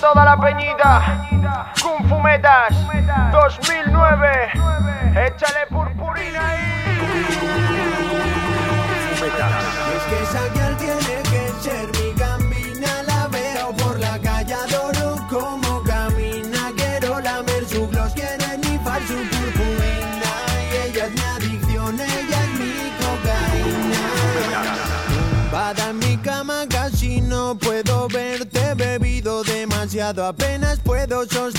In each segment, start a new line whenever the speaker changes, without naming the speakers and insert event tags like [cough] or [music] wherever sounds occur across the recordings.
toda la peñita. Kung Fumetas 2009. Échale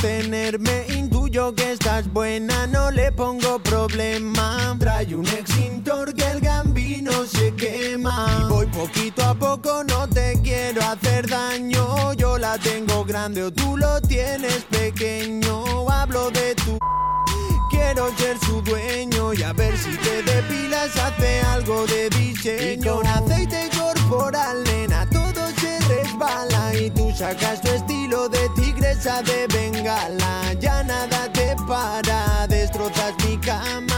sostenerme Intuyo que estás buena, no le pongo problema. Trae un extintor que el gambino se quema. Y voy poquito a poco, no te quiero hacer daño. Yo la tengo grande o tú lo tienes pequeño. Hablo de tu Quiero ser su dueño y a ver si te depilas hace algo de diseño. Y con aceite corporal, nena, todo se resbala y tú sacas tu estilo de de bengala. Ya nada te para, destrozas mi cama.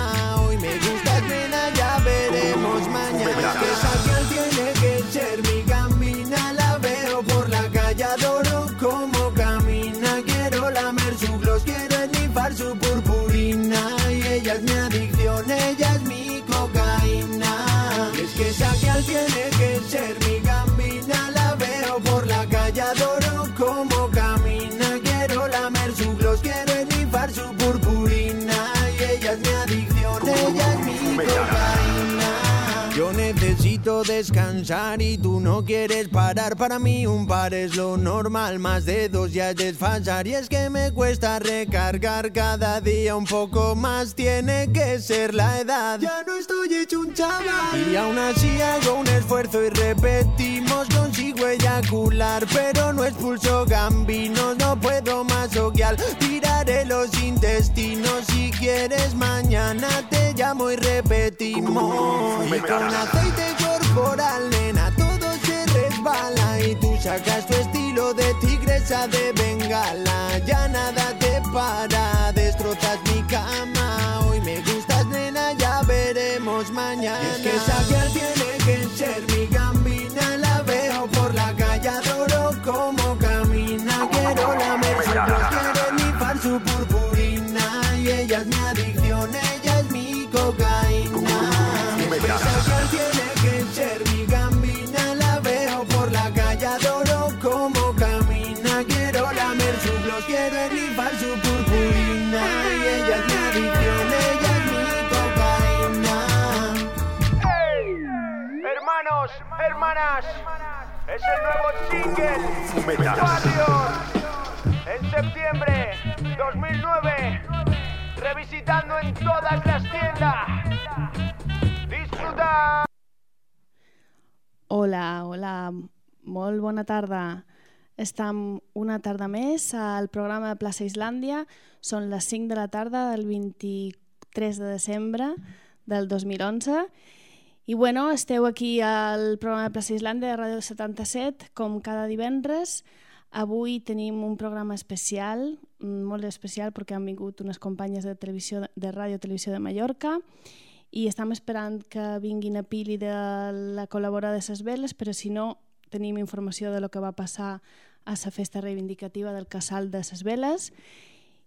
Descansar y tú no quieres parar. Para mí un par es lo normal, más de dos ya es desfasar. Y es que me cuesta recargar cada día un poco más. Tiene que ser la edad. Ya no estoy hecho un chaval. Y aún así hago un esfuerzo y repetimos. Consigo eyacular, pero no expulso gambinos. No puedo más oguial. Los intestinos. Si quieres, mañana te llamo y repetimos. Y con aceite corporal, nena, todo se resbala. Y tú sacas tu estilo de tigresa de bengala. Ya nada te para, destrozas mi cama. Hoy me gustas, nena, ya veremos mañana. Y es que girl tiene que ser es
el nuevo single en septiembre 2009, revisitando en.
Hola, hola, molt bona tarda. Estem una tarda més al programa de Plaça Islàndia. Són les 5 de la tarda del 23 de desembre del 2011. I bueno, esteu aquí al programa de Plaça Islàndia de Ràdio 77, com cada divendres. Avui tenim un programa especial, mm, molt especial, perquè han vingut unes companyes de, televisió, de Ràdio Televisió de Mallorca i estem esperant que vinguin a Pili de la col·laboradora de ses veles, però si no, tenim informació de lo que va passar a la festa reivindicativa del casal de ses veles.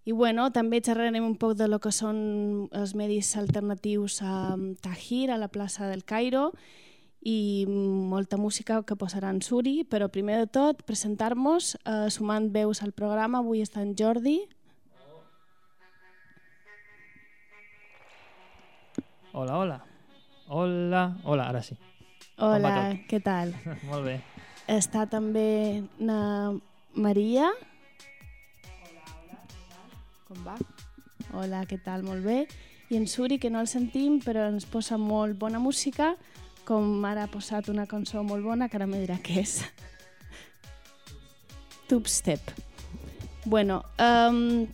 I bueno, també xerrarem un poc de lo que són els medis alternatius a Tahir, a la plaça del Cairo, i molta música que posaran Suri, però primer de tot presentar-nos eh, sumant veus al programa. Avui està en Jordi.
Hola, hola. Hola, hola, ara sí.
Hola, què tal? [laughs]
Molt bé.
Està també na Maria. Com va? Hola, què tal? Molt bé. I en Suri, que no el sentim, però ens posa molt bona música, com ara ha posat una cançó molt bona, que ara me dirà què és. [laughs] Tubstep. Bueno, um,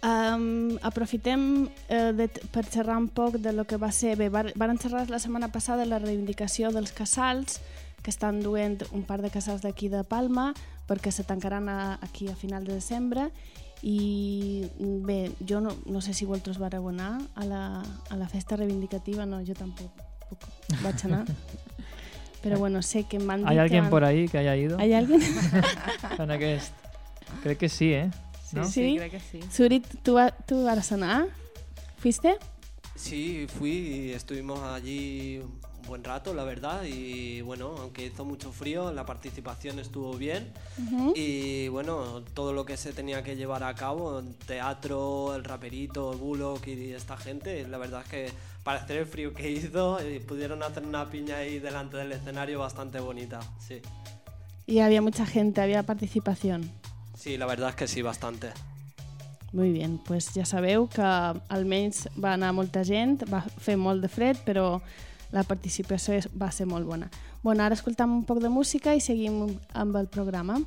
um, aprofitem uh, de, per xerrar un poc de lo que va ser... Bé, varen xerrar la setmana passada la reivindicació dels casals, que estan duent un par de casals d'aquí de Palma, perquè se tancaran a, aquí a final de desembre, i bé, jo no, no sé si vosaltres vareu anar a la, a la festa reivindicativa, no, jo tampoc puc, vaig anar. [laughs] Però bueno, sé que m'han dit
¿Hay alguien
van-
por ahí que haya ido?
¿Hay alguien? [laughs]
en aquest Crec que sí, eh?
Sí,
¿No?
sí,
Sí.
crec que sí.
Surit, ¿tú, va- tú vas a anar? ¿Fuiste?
Sí, fui y estuvimos allí un buen rato, la verdad, y bueno, aunque hizo mucho frío, la participación estuvo bien y bueno, todo lo que se tenía que llevar a cabo, el teatro, el raperito, el Bullock y esta gente, la verdad es que para hacer el frío que hizo, eh, pudieron hacer una piña ahí delante del escenario bastante bonita, sí.
Y había mucha gente, había participación.
Sí, la verdad es que sí, bastante.
Muy bien, pues ja sabeu que almenys va anar molta gent, va fer molt de fred, però la participació va ser molt bona. Bueno, ara escoltam un poc de música i seguim amb el programa.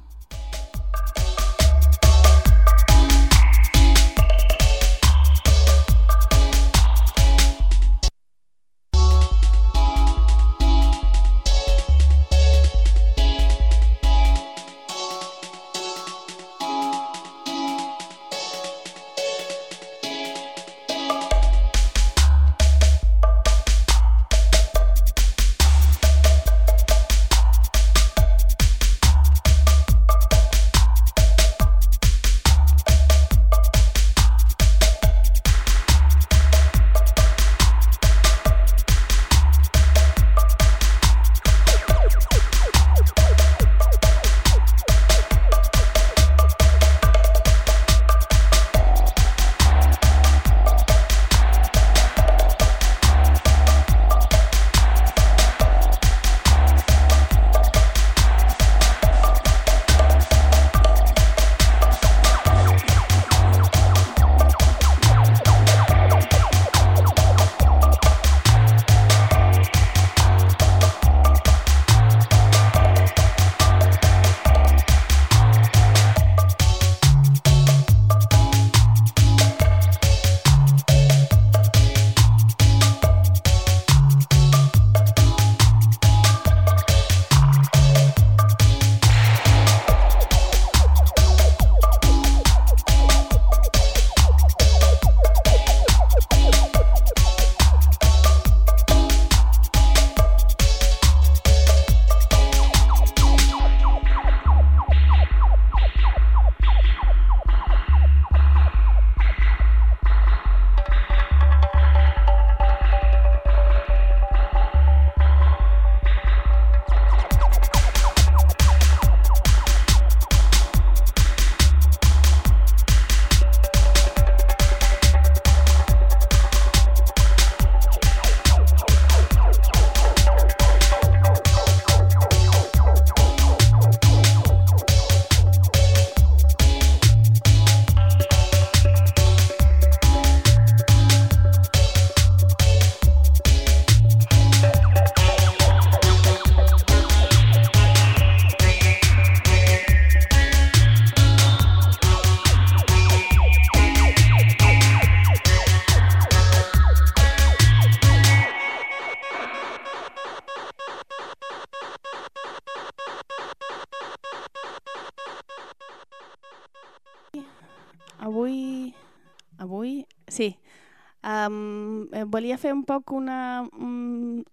Volia fer un poc una... Um,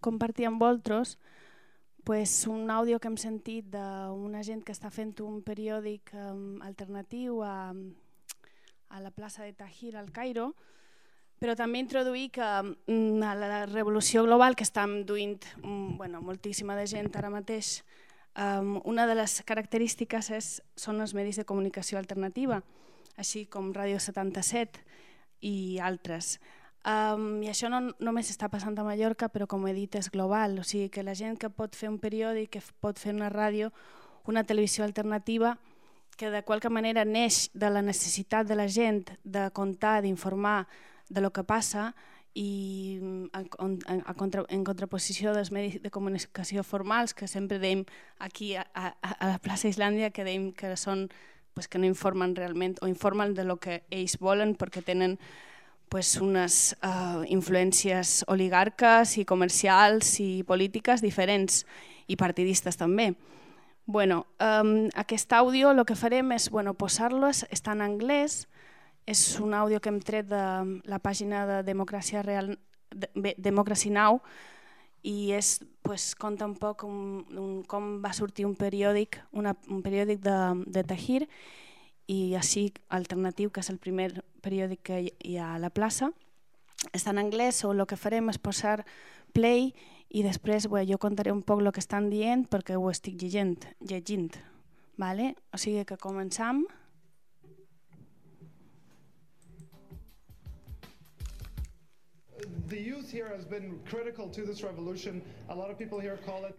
compartir amb vosaltres pues, un àudio que hem sentit d'una gent que està fent un periòdic um, alternatiu a, a la plaça de Tahir al Cairo, però també introduir que um, a la revolució global que està duint um, bueno, moltíssima de gent ara mateix, um, una de les característiques és, són els medis de comunicació alternativa, així com Ràdio 77 i altres. Um, I això no només està passant a Mallorca, però com he dit és global, o sigui que la gent que pot fer un periòdic, que pot fer una ràdio, una televisió alternativa, que de qualque manera neix de la necessitat de la gent de contar, d'informar de lo que passa i mm, en, en, en, contra, en contraposició dels medis de comunicació formals que sempre deim aquí a, a, a la plaça Islàndia que deim que són pues, que no informen realment o informen de lo que ells volen perquè tenen pues, unes uh, influències oligarques i comercials i polítiques diferents i partidistes també. Bueno, um, aquest àudio el que farem és bueno, posar-lo, està en anglès, és un àudio que hem tret de la pàgina de Democràcia Real, de, Democracy Now, i és, pues, conta un poc un, un, com va sortir un periòdic, una, un periòdic de, de Tahir, i així Alternatiu, que és el primer periòdic que hi ha a la plaça. Està en anglès o el que farem és posar play i després bé, jo contaré un poc el que estan dient perquè ho estic llegint. llegint vale? O sigui que començam.
The youth here has been critical to this revolution. A lot of people here call it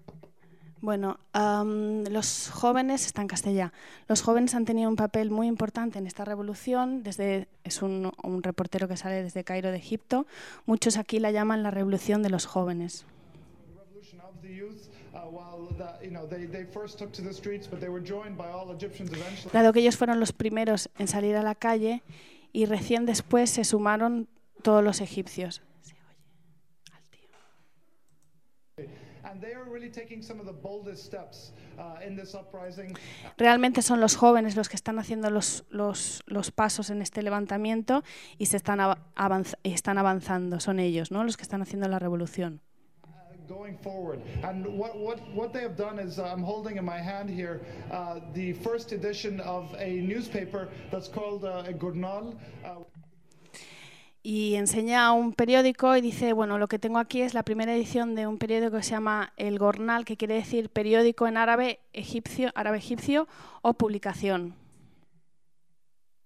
Bueno, um, los jóvenes, está en castellano, los jóvenes han tenido un papel muy importante en esta revolución, desde, es un, un reportero que sale desde Cairo de Egipto, muchos aquí la llaman la revolución de los jóvenes. Dado que ellos fueron los primeros en salir a la calle y recién después se sumaron todos los egipcios. Realmente son los jóvenes los que están haciendo los, los, los pasos en este levantamiento y se están, avanz están avanzando, son ellos, ¿no? los que están haciendo la revolución.
going forward. And what, what, what they have done is uh, I'm holding in my hand here uh, the first edition of a newspaper that's called uh, a.
Y enseña un periódico y dice, bueno, lo que tengo aquí es la primera edición de un periódico que se llama El Gornal, que quiere decir periódico en árabe egipcio, árabe egipcio o publicación.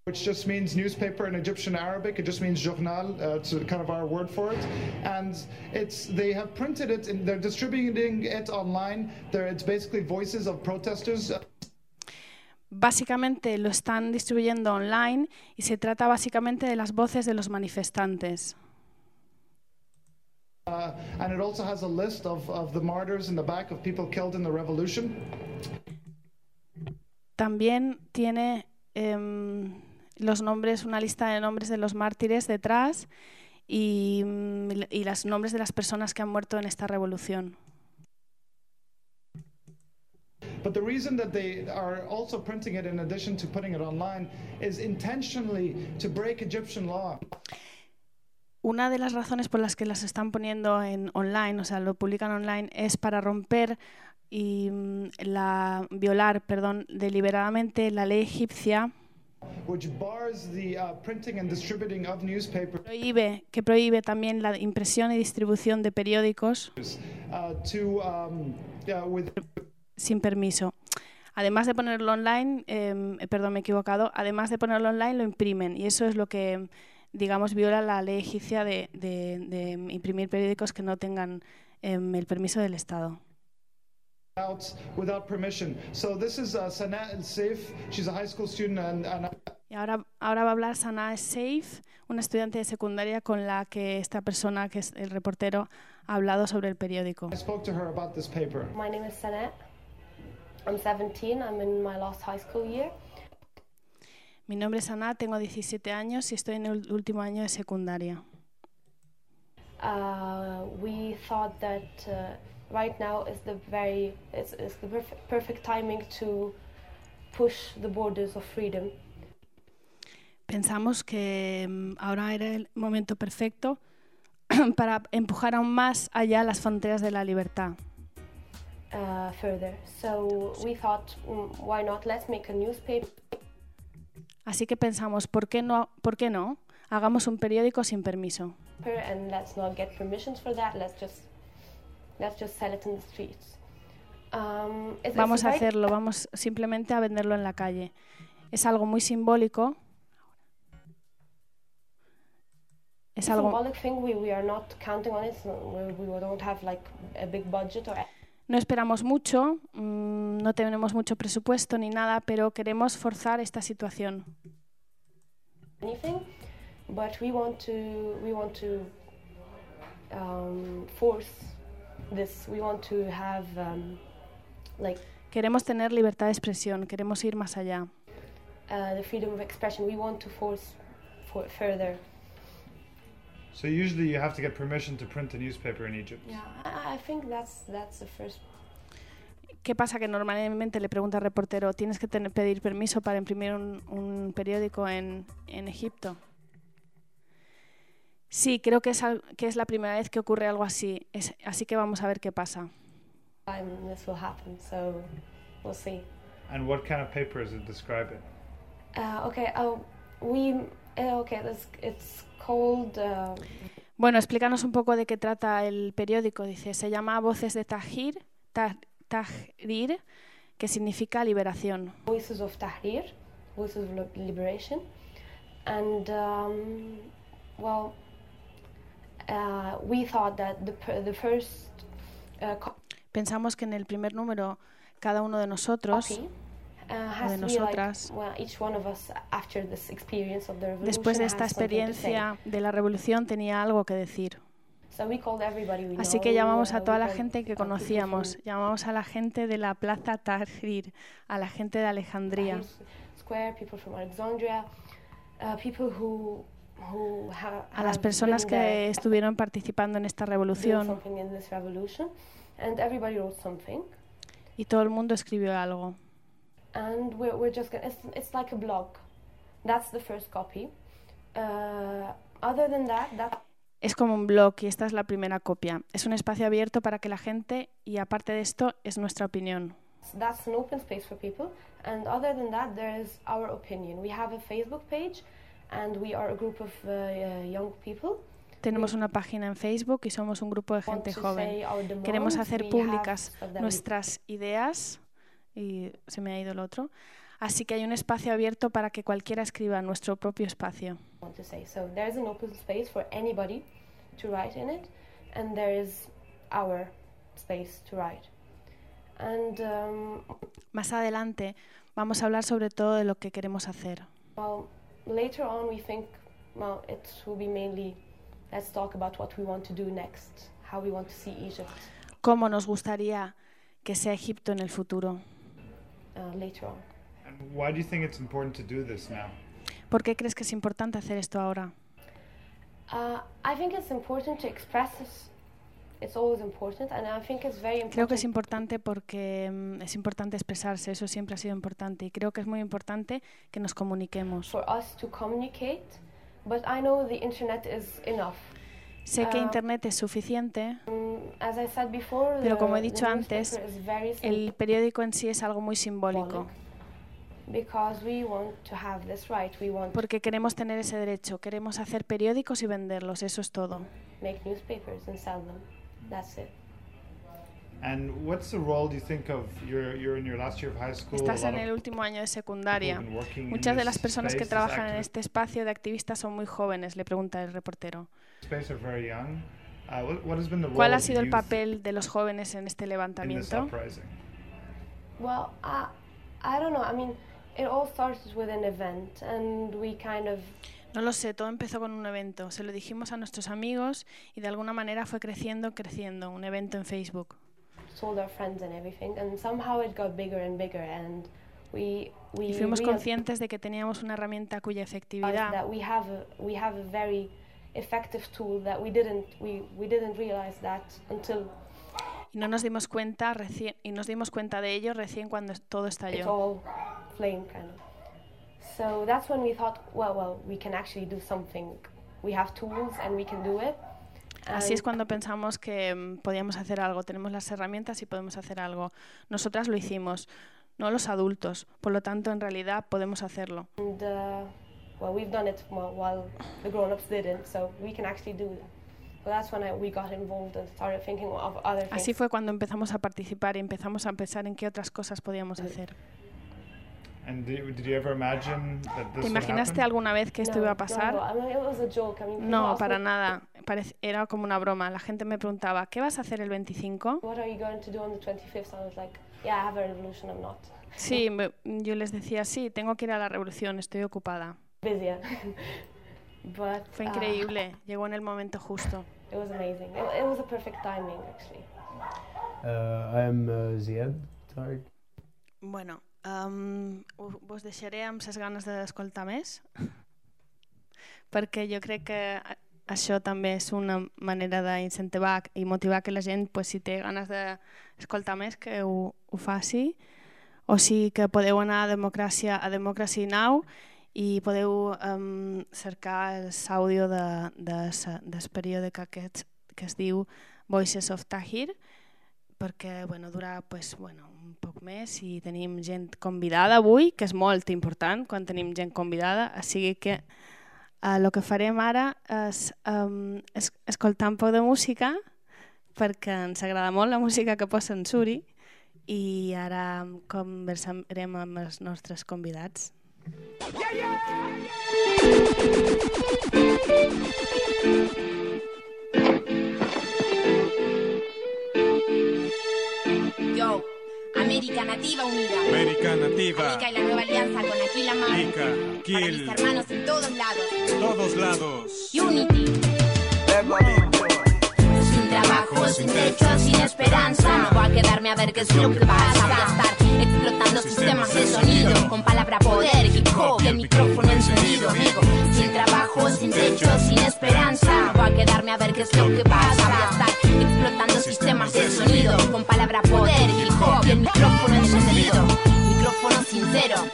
Which just means newspaper in Egyptian Arabic. It just means journal. Uh, it's kind of our word for it. And it's they have printed it and they're distributing it online. There, it's basically voices of protesters.
Básicamente lo están distribuyendo online y se trata básicamente de las voces de los manifestantes. También tiene um, los nombres, una lista de nombres de los mártires detrás y, y los nombres de las personas que han muerto en esta revolución.
But the reason that they are also printing it in addition to putting it online is intentionally to break Egyptian law.
Una de las razones por las que las están poniendo en online, o sea, lo publican online, es para romper y mm, la violar, perdón, deliberadamente la ley egipcia.
Which bars the, uh, printing and distributing of newspapers,
prohíbe, que prohíbe también la impresión y distribución de periódicos
uh,
sin permiso. Además de ponerlo online, eh, perdón, me he equivocado, además de ponerlo online lo imprimen y eso es lo que, digamos, viola la ley egipcia de, de, de imprimir periódicos que no tengan eh, el permiso del Estado. Y ahora, ahora va a hablar Sana Safe, una estudiante de secundaria con la que esta persona, que es el reportero, ha hablado sobre el periódico.
I spoke to her about this paper.
My name is Sanat. I'm 17. I'm in my last high school year.
Mi nombre es Ana, tengo 17 años y estoy en el último año de secundaria.
Uh, we thought that uh, right now is the very it's, it's the perf perfect timing to push the borders of freedom.
Pensamos que um, ahora era el momento perfecto [clears throat] para empujar aún más allá las fronteras de la libertad.
Uh, further. So we thought, mm, why not? Let's make a newspaper.
Así que pensamos, ¿por qué no? ¿Por qué no? Hagamos un periódico sin permiso.
And let's not get permissions for that. Let's just let's just sell it in the streets. Um,
vamos a hacerlo, vamos simplemente a venderlo en la calle. Es algo muy simbólico.
Es algo. Symbolic thing. We, we are not counting on it. We, we don't have like a big budget or.
No esperamos mucho, mmm, no tenemos mucho presupuesto ni nada, pero queremos forzar esta situación.
Anything, but we want to we want to um, force this. We want to have um, like.
Queremos tener libertad de expresión. Queremos ir más allá.
Uh, the freedom of expression. We want to force for further.
So usually you have to get permission to print a newspaper in Egypt.
Yeah, I think that's that's the first.
¿Qué pasa? Que normalmente le pregunta al reportero, ¿tienes que tener, pedir permiso para imprimir un, un periódico en, en, Egipto? Sí, creo que es, que es la primera vez que ocurre algo así, es, así que vamos a ver qué pasa.
This will happen, so we'll see.
And what kind of paper is it describing?
Uh, okay, uh, we uh, okay. It's, it's called. Uh,
Bueno, explícanos un poco de qué trata el periódico. Dice, se llama Voces de Tahrir, Ta- Tahrir, que significa liberación.
Voices of Tahrir, Voices of Li- Liberation, and um, well, uh, we thought that the the first uh,
Pensamos que en el primer número cada uno de nosotros, de
has to be
nosotras.
like well, each one of us after this experience of the revolution
después de esta
has something to say.
experiencia de la revolución, tenía algo que decir.
So we called everybody we
Así
know,
que llamamos
uh,
a toda
we
la
called,
gente que
uh, people
conocíamos,
from
llamamos a la gente de la Plaza Tahrir, a la gente de Alejandría,
Tahrir Square, people from Alexandria, uh, people who who ha-
a las
have
personas
been there,
que estuvieron participando en esta
doing
revolución
something in this revolution, and everybody wrote something.
y todo el mundo escribió algo.
And we're, we're just gonna, it's, it's like a blog. That's the first copy. Uh, other than that that
Es como un blog y esta es la primera copia. Es un espacio abierto para que la gente, y aparte de esto, es nuestra opinión.
that's an open space for people. And other than that there is our opinion. We have a facebook page and we are a group of uh, uh, young people.
Tenemos una página en Facebook y somos un grupo de gente joven. Queremos hacer públicas nuestras ideas y se me ha ido el otro. Así que hay un espacio abierto para que cualquiera escriba nuestro propio espacio.
want to say so there's an open space for anybody to write in it and there is our space to write and um,
Más adelante vamos a hablar sobre todo de lo que queremos hacer.
Well, later on, we think, well, it will be mainly let's talk about what we want to do next, how we want to see Egypt
¿Cómo nos gustaría que sea Egipto en el futuro?
Uh, later on.
And why do you think it's important to do this now?
¿Por qué crees que es importante hacer esto ahora?
Uh, I think it's important to express this. It's always important, and I think it's very
Creo que es
important
importante porque mm, es importante expresarse, eso siempre ha sido importante y creo que es muy importante que nos comuniquemos.
for us to communicate. But I know the internet is enough.
Sé que Internet es suficiente, pero como he dicho antes, el periódico en sí es algo muy simbólico. Porque queremos tener ese derecho, queremos hacer periódicos y venderlos, eso es todo. Estás en el último año de secundaria. Muchas de las personas que trabajan en este espacio de activistas son muy jóvenes, le pregunta el reportero
space are very young. Uh, what, what has been the role
¿Cuál ha
of
sido el papel de los jóvenes en este
in this
levantamiento?
uprising?
Well, I, I don't know. I mean, it all started with an event, and we kind of
No lo sé, todo empezó con un evento. Se lo dijimos a nuestros amigos y de alguna manera fue creciendo, creciendo. Un evento en Facebook.
told our friends and everything, and somehow it got bigger and bigger, and we we
Y fuimos conscientes de que teníamos una herramienta cuya efectividad
effective tool that we didn't we, we didn't realize that until
y no nos dimos cuenta recién y nos dimos cuenta de ello recién cuando todo estalló.
all flamed kind of. So that's when we thought, well, well, we can actually do something. We have tools and we can do it.
Así es
And
cuando pensamos que mm, podíamos hacer algo, tenemos las herramientas y podemos hacer algo. Nosotras lo hicimos, no los adultos, por lo tanto en realidad podemos hacerlo.
And uh, well, we've done it while, while the grown-ups didn't, so we can actually do it. So that's when I, we got involved and started thinking of other things.
Así fue cuando empezamos a participar y empezamos a pensar en qué otras cosas podíamos hacer.
And did, did you ever imagine that this
¿Te
would
imaginaste
happen?
alguna vez que esto
no,
iba a
no,
pasar?
No, I mean, it was a joke. I mean, people
No,
ask
para
me,
nada. Parec- Era como una broma. La gente me preguntaba, ¿qué vas a hacer el 25?
What are you going to do on the 25th? I was like, yeah, I have a revolution. I'm not
Sí, me- yo les decía, sí, tengo que ir a la revolución, estoy ocupada.
Busy. but
Fue
uh,
increíble, llegó en el momento justo.
it was amazing. It, it was a perfect timing, actually.
Uh, I am uh, Ziad Tariq.
Bueno, um, vos deixaré amb ses ganes d'escoltar més, [laughs] perquè jo crec que a- això també és una manera d'incentivar i motivar que la gent, pues, si té ganes d'escoltar més, que ho, ho faci, o sí que podeu anar a Democràcia a Democracy Now i podeu um, cercar el àudio de, de, sa- del periòdic aquest que es diu Voices of Tahir, perquè bueno, dura pues, bueno, un poc més i tenim gent convidada avui, que és molt important quan tenim gent convidada, així que el uh, que farem ara és um, es escoltar un poc de música perquè ens agrada molt la música que posa en Suri i ara conversarem amb els nostres convidats. Yeah, yeah!
Yo, América Nativa Unida.
América Nativa.
América y la nueva alianza con Aquila Mar.
Ica,
Para mis hermanos en todos lados.
Todos lados.
Unity. Sin trabajo, sin techo, sin esperanza. No voy a quedarme a ver qué es lo que pasa. Con palabra poder, hip hop y el micrófono encendido. Amigo, sin trabajo, sin techo, sin esperanza. Voy a quedarme a ver qué es lo que pasa. Voy a estar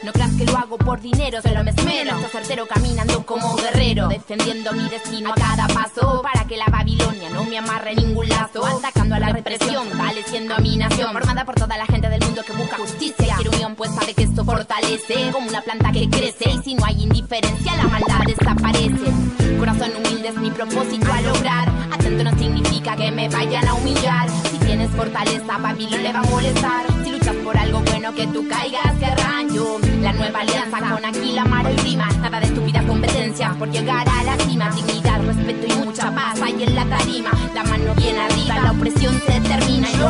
no creas que lo hago por dinero, solo me esmero. Estoy certero caminando como guerrero, defendiendo mi destino a cada paso. Para que la Babilonia no me amarre ningún lazo. Atacando a la represión, fortaleciendo a mi nación. Formada por toda la gente del mundo que busca justicia. Quiero unión, pues sabe que esto fortalece. Como una planta que crece. Y si no hay indiferencia, la maldad desaparece. Corazón humilde es mi propósito a lograr. Atento no significa que me vayan a humillar. Tienes fortaleza, Babilón le va a molestar. Si luchas por algo bueno, que tú caigas, que. La nueva alianza con Aquila, Maro y Rima. Nada de estúpida competencia por llegar a la cima. Dignidad, respeto y mucha paz hay en la tarima. La mano bien arriba, la opresión se termina. Yo,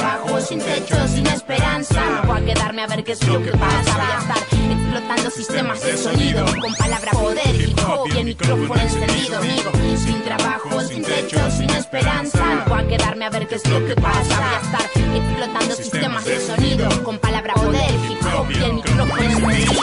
trabajo, sin techo, sin esperanza. No voy a quedarme a ver qué es lo que pasa. Voy a estar explotando sistemas de sonido. Con palabra poder, hip hop y el micrófono encendido. Amigo, sin trabajo, sin techo, sin esperanza. No voy a quedarme a ver qué es lo que pasa. Voy a estar explotando sistemas de sonido. Con palabra poder, hip hop y el micrófono encendido.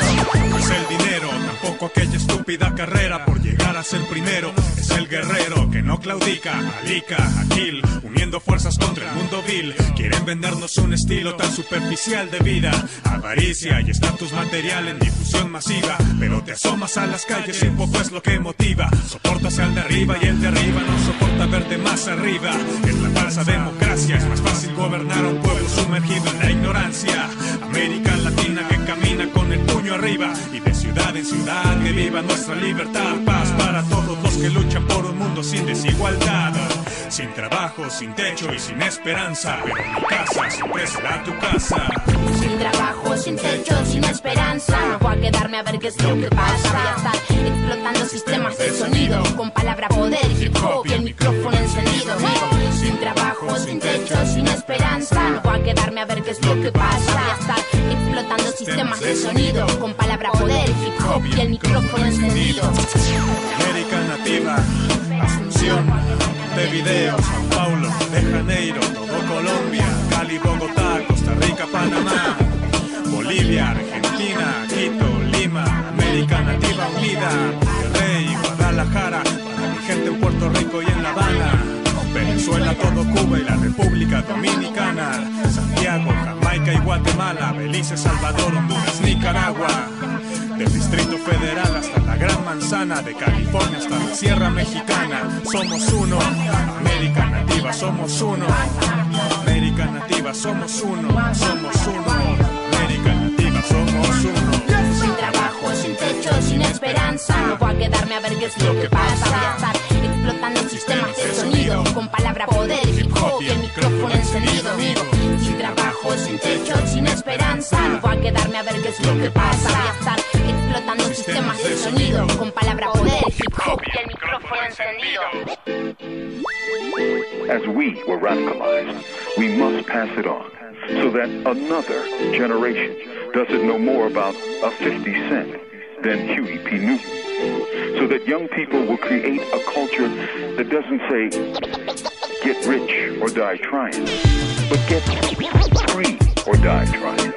Es el dinero, tampoco aquella estúpida carrera por llegar a ser primero. Es el guerrero que no claudica, alica, aquil, uniendo fuerzas contra el mundo vil. Quieren vendernos un estilo tan superficial de vida. Avaricia y estatus material en difusión masiva. Pero te asomas a las calles y poco es lo que motiva. Soportas al de arriba y el de arriba no soporta verte más arriba. En la falsa democracia es más fácil gobernar a un pueblo sumergido en la ignorancia. América Latina que camina con el puño arriba y de ciudad en ciudad que viva nuestra libertad. Paz para todos los que luchan por un mundo sin desigualdad. Sin trabajo, sin techo y sin esperanza. Pero mi casa siempre será tu casa.
Sin trabajo, sin techo, sin esperanza. No voy a quedarme a ver qué es lo que pasa. Voy a estar explotando sistemas de sonido. Con palabra poder, hip hop y el micrófono encendido. Sin trabajo, sin techo, sin esperanza. No voy a quedarme a ver qué es lo que pasa. Voy a estar explotando sistemas de sonido. Con palabra poder, hip hop y el micrófono encendido.
América Nativa, Asunción, de Video, Sao Paulo, de Janeiro, todo Colombia, Cali, Bogotá, Costa Rica, Panamá, Bolivia, Argentina, Quito, Lima, América Nativa Unida, Rey, Guadalajara, para mi gente en Puerto Rico y en La Habana. Venezuela, todo Cuba y la República Dominicana, Santiago, Jamaica y Guatemala, Belice, Salvador, Honduras, Nicaragua. Del Distrito Federal hasta la Gran Manzana, de California hasta la Sierra Mexicana, somos uno. América Nativa, somos uno. América Nativa, somos uno. Somos uno. América Nativa, somos uno.
Sin trabajo, sin techo, sin esperanza. No voy a quedarme a ver qué es lo que pasa. Voy a explotando sistemas de sonido. Con palabra poder, hip hop y el micrófono encendido. Amigo, sin sin techo, sin esperanza. No voy a quedarme a ver qué es lo que pasa. Voy a estar explotando sistemas de sonido. Con palabra poder, hip hop y el micrófono encendido.
As we were radicalized, we must pass it on so that another generation doesn't know more about a 50 Cent than Huey P. Newton. So that young people will create a culture that doesn't say, get rich or die trying, but get free or die trying.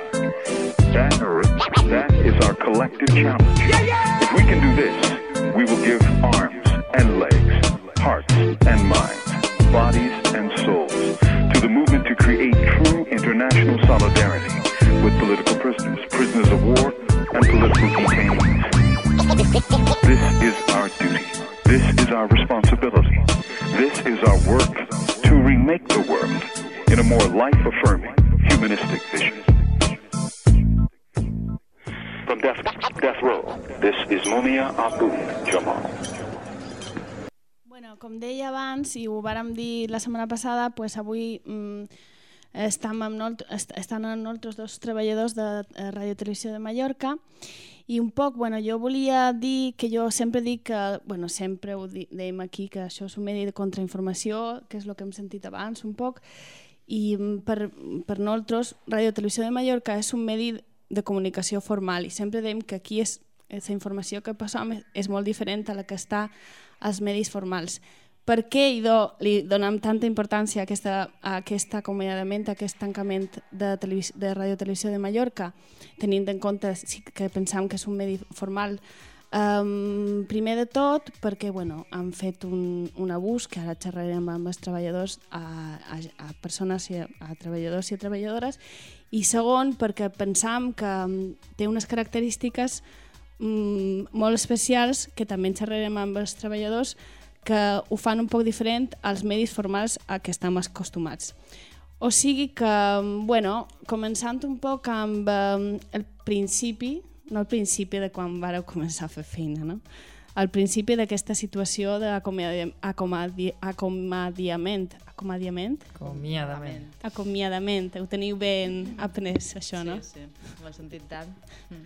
That, that is our collective challenge. If we can do this, we will give arms
vàrem dir la setmana passada, pues avui mm, estem amb est estan amb nosaltres dos treballadors de eh, Radio Televisió de Mallorca i un poc, bueno, jo volia dir que jo sempre dic que, bueno, sempre ho dèiem aquí, que això és un medi de contrainformació, que és el que hem sentit abans un poc, i mm, per, per nosaltres Radio Televisió de Mallorca és un medi de comunicació formal i sempre dèiem que aquí és, la informació que passam és molt diferent a la que està als medis formals. Per què do, li donem tanta importància a, aquesta, a aquest acomiadament, a aquest tancament de, de Radio Televisió de Mallorca, tenint en compte sí, que pensam que és un medi formal. Um, primer de tot, perquè bueno, han fet un, un abús, que ara xerrarem amb els treballadors, a, a, a persones, i a, a treballadors i a treballadores, i segon, perquè pensam que té unes característiques um, molt especials, que també xerrarem amb els treballadors, que ho fan un poc diferent als medis formals a què estem acostumats. O sigui que, bueno, començant un poc amb um, el principi, no al principi de quan vareu començar a fer feina, no? al principi d'aquesta situació d'acomadiament. Acomadiament. Acomadiament?
Acomiadament.
Acomiadament. Ho teniu ben après, això, no?
Sí, sí. Ho he sentit tant. Mm.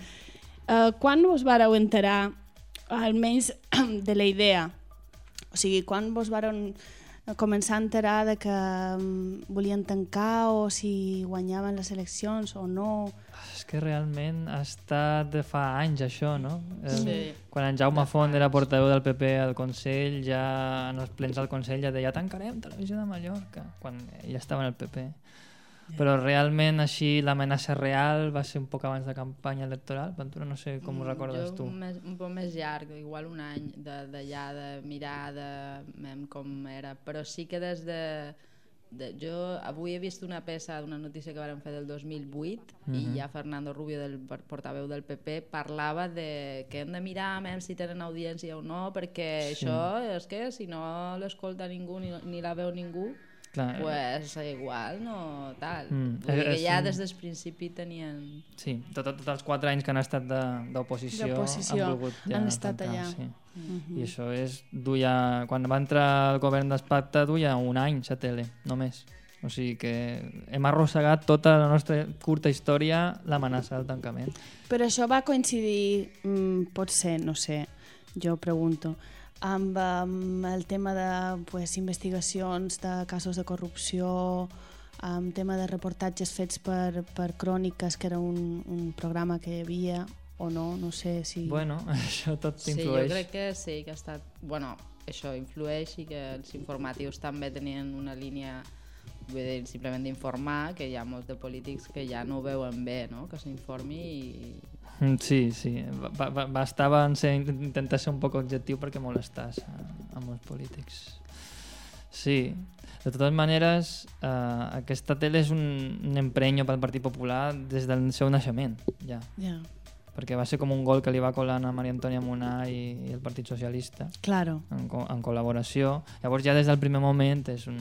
Uh, quan vos vareu enterar, almenys de la idea? O sigui, quan vos vareu començar a enterar de que um, volien tancar o si guanyaven les eleccions o no?
És que realment ha estat de fa anys això, no?
Sí.
Eh, quan en Jaume Font era portaveu del PP al Consell, ja en els plens del Consell ja deia tancarem Televisió de Mallorca, quan ja estava en el PP. Però realment així l'amenaça real va ser un poc abans de campanya electoral. Ventura, no sé com ho recordes
jo,
tu.
Un, més, un poc més llarg, igual un any d'allà, de, de mirar de, com era. Però sí que des de, de... Jo avui he vist una peça d'una notícia que varen fer del 2008 mm -hmm. i
Mhm.
ja Fernando Rubio, del portaveu del PP, parlava de que hem de mirar mem, si tenen audiència o no, perquè
Sí.
això és que si no l'escolta ningú ni, ni la veu ningú,
Clar,
pues igual no tal.
Mm,
Vull dir que ja des del principi tenien...
Sí, tot, tot, tots els quatre anys que han estat de- d'oposició han volgut ja
han estat
tancar,
allà.
Sí.
Mhm.
I això és duia, quan va entrar el govern d'Espacta duia un any a tele, només. O sigui que hem arrossegat tota la nostra curta història l'amenaça del tancament.
Però això va coincidir, mm, pot ser, no sé, jo pregunto, amb, amb el tema de pues, investigacions de casos de corrupció, amb tema de reportatges fets per, per Cròniques, que era un, un programa que hi havia, o no, no sé si...
Bueno, [laughs] això tot
Sí,
influeix.
jo crec que sí, que ha estat... Bueno, això influeix i que els informatius també tenien una línia vull dir, simplement d'informar, que hi ha molts de polítics que ja no ho veuen bé, no? que s'informi i...
Mm, Sí, sí. Va, va, bastava en ser, intentar ser un poc objectiu perquè molestàs a, a molts polítics. Sí. De totes maneres, eh, aquesta tele és un, un emprenyo pel Partit Popular des del seu naixement, ja.
Ja,
Perquè va ser com un gol que li va colant a Maria Antònia Munà i, i el Partit Socialista
claro,
en, co en col·laboració. Llavors ja des del primer moment és un,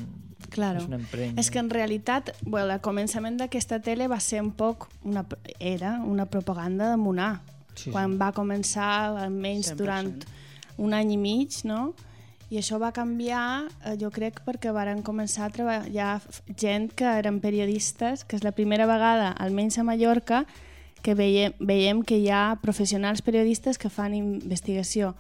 claro.
és un emprenyo.
És que en realitat, bueno, el començament d'aquesta tele va ser un poc, una, era una propaganda de Monà,
Sí, sí.
quan va començar almenys
100%.
durant un any i mig, no? I això va canviar, eh, jo crec, perquè varen començar a treballar gent que eren periodistes, que és la primera vegada, almenys a Mallorca, que veiem, veiem que hi ha professionals periodistes que fan investigació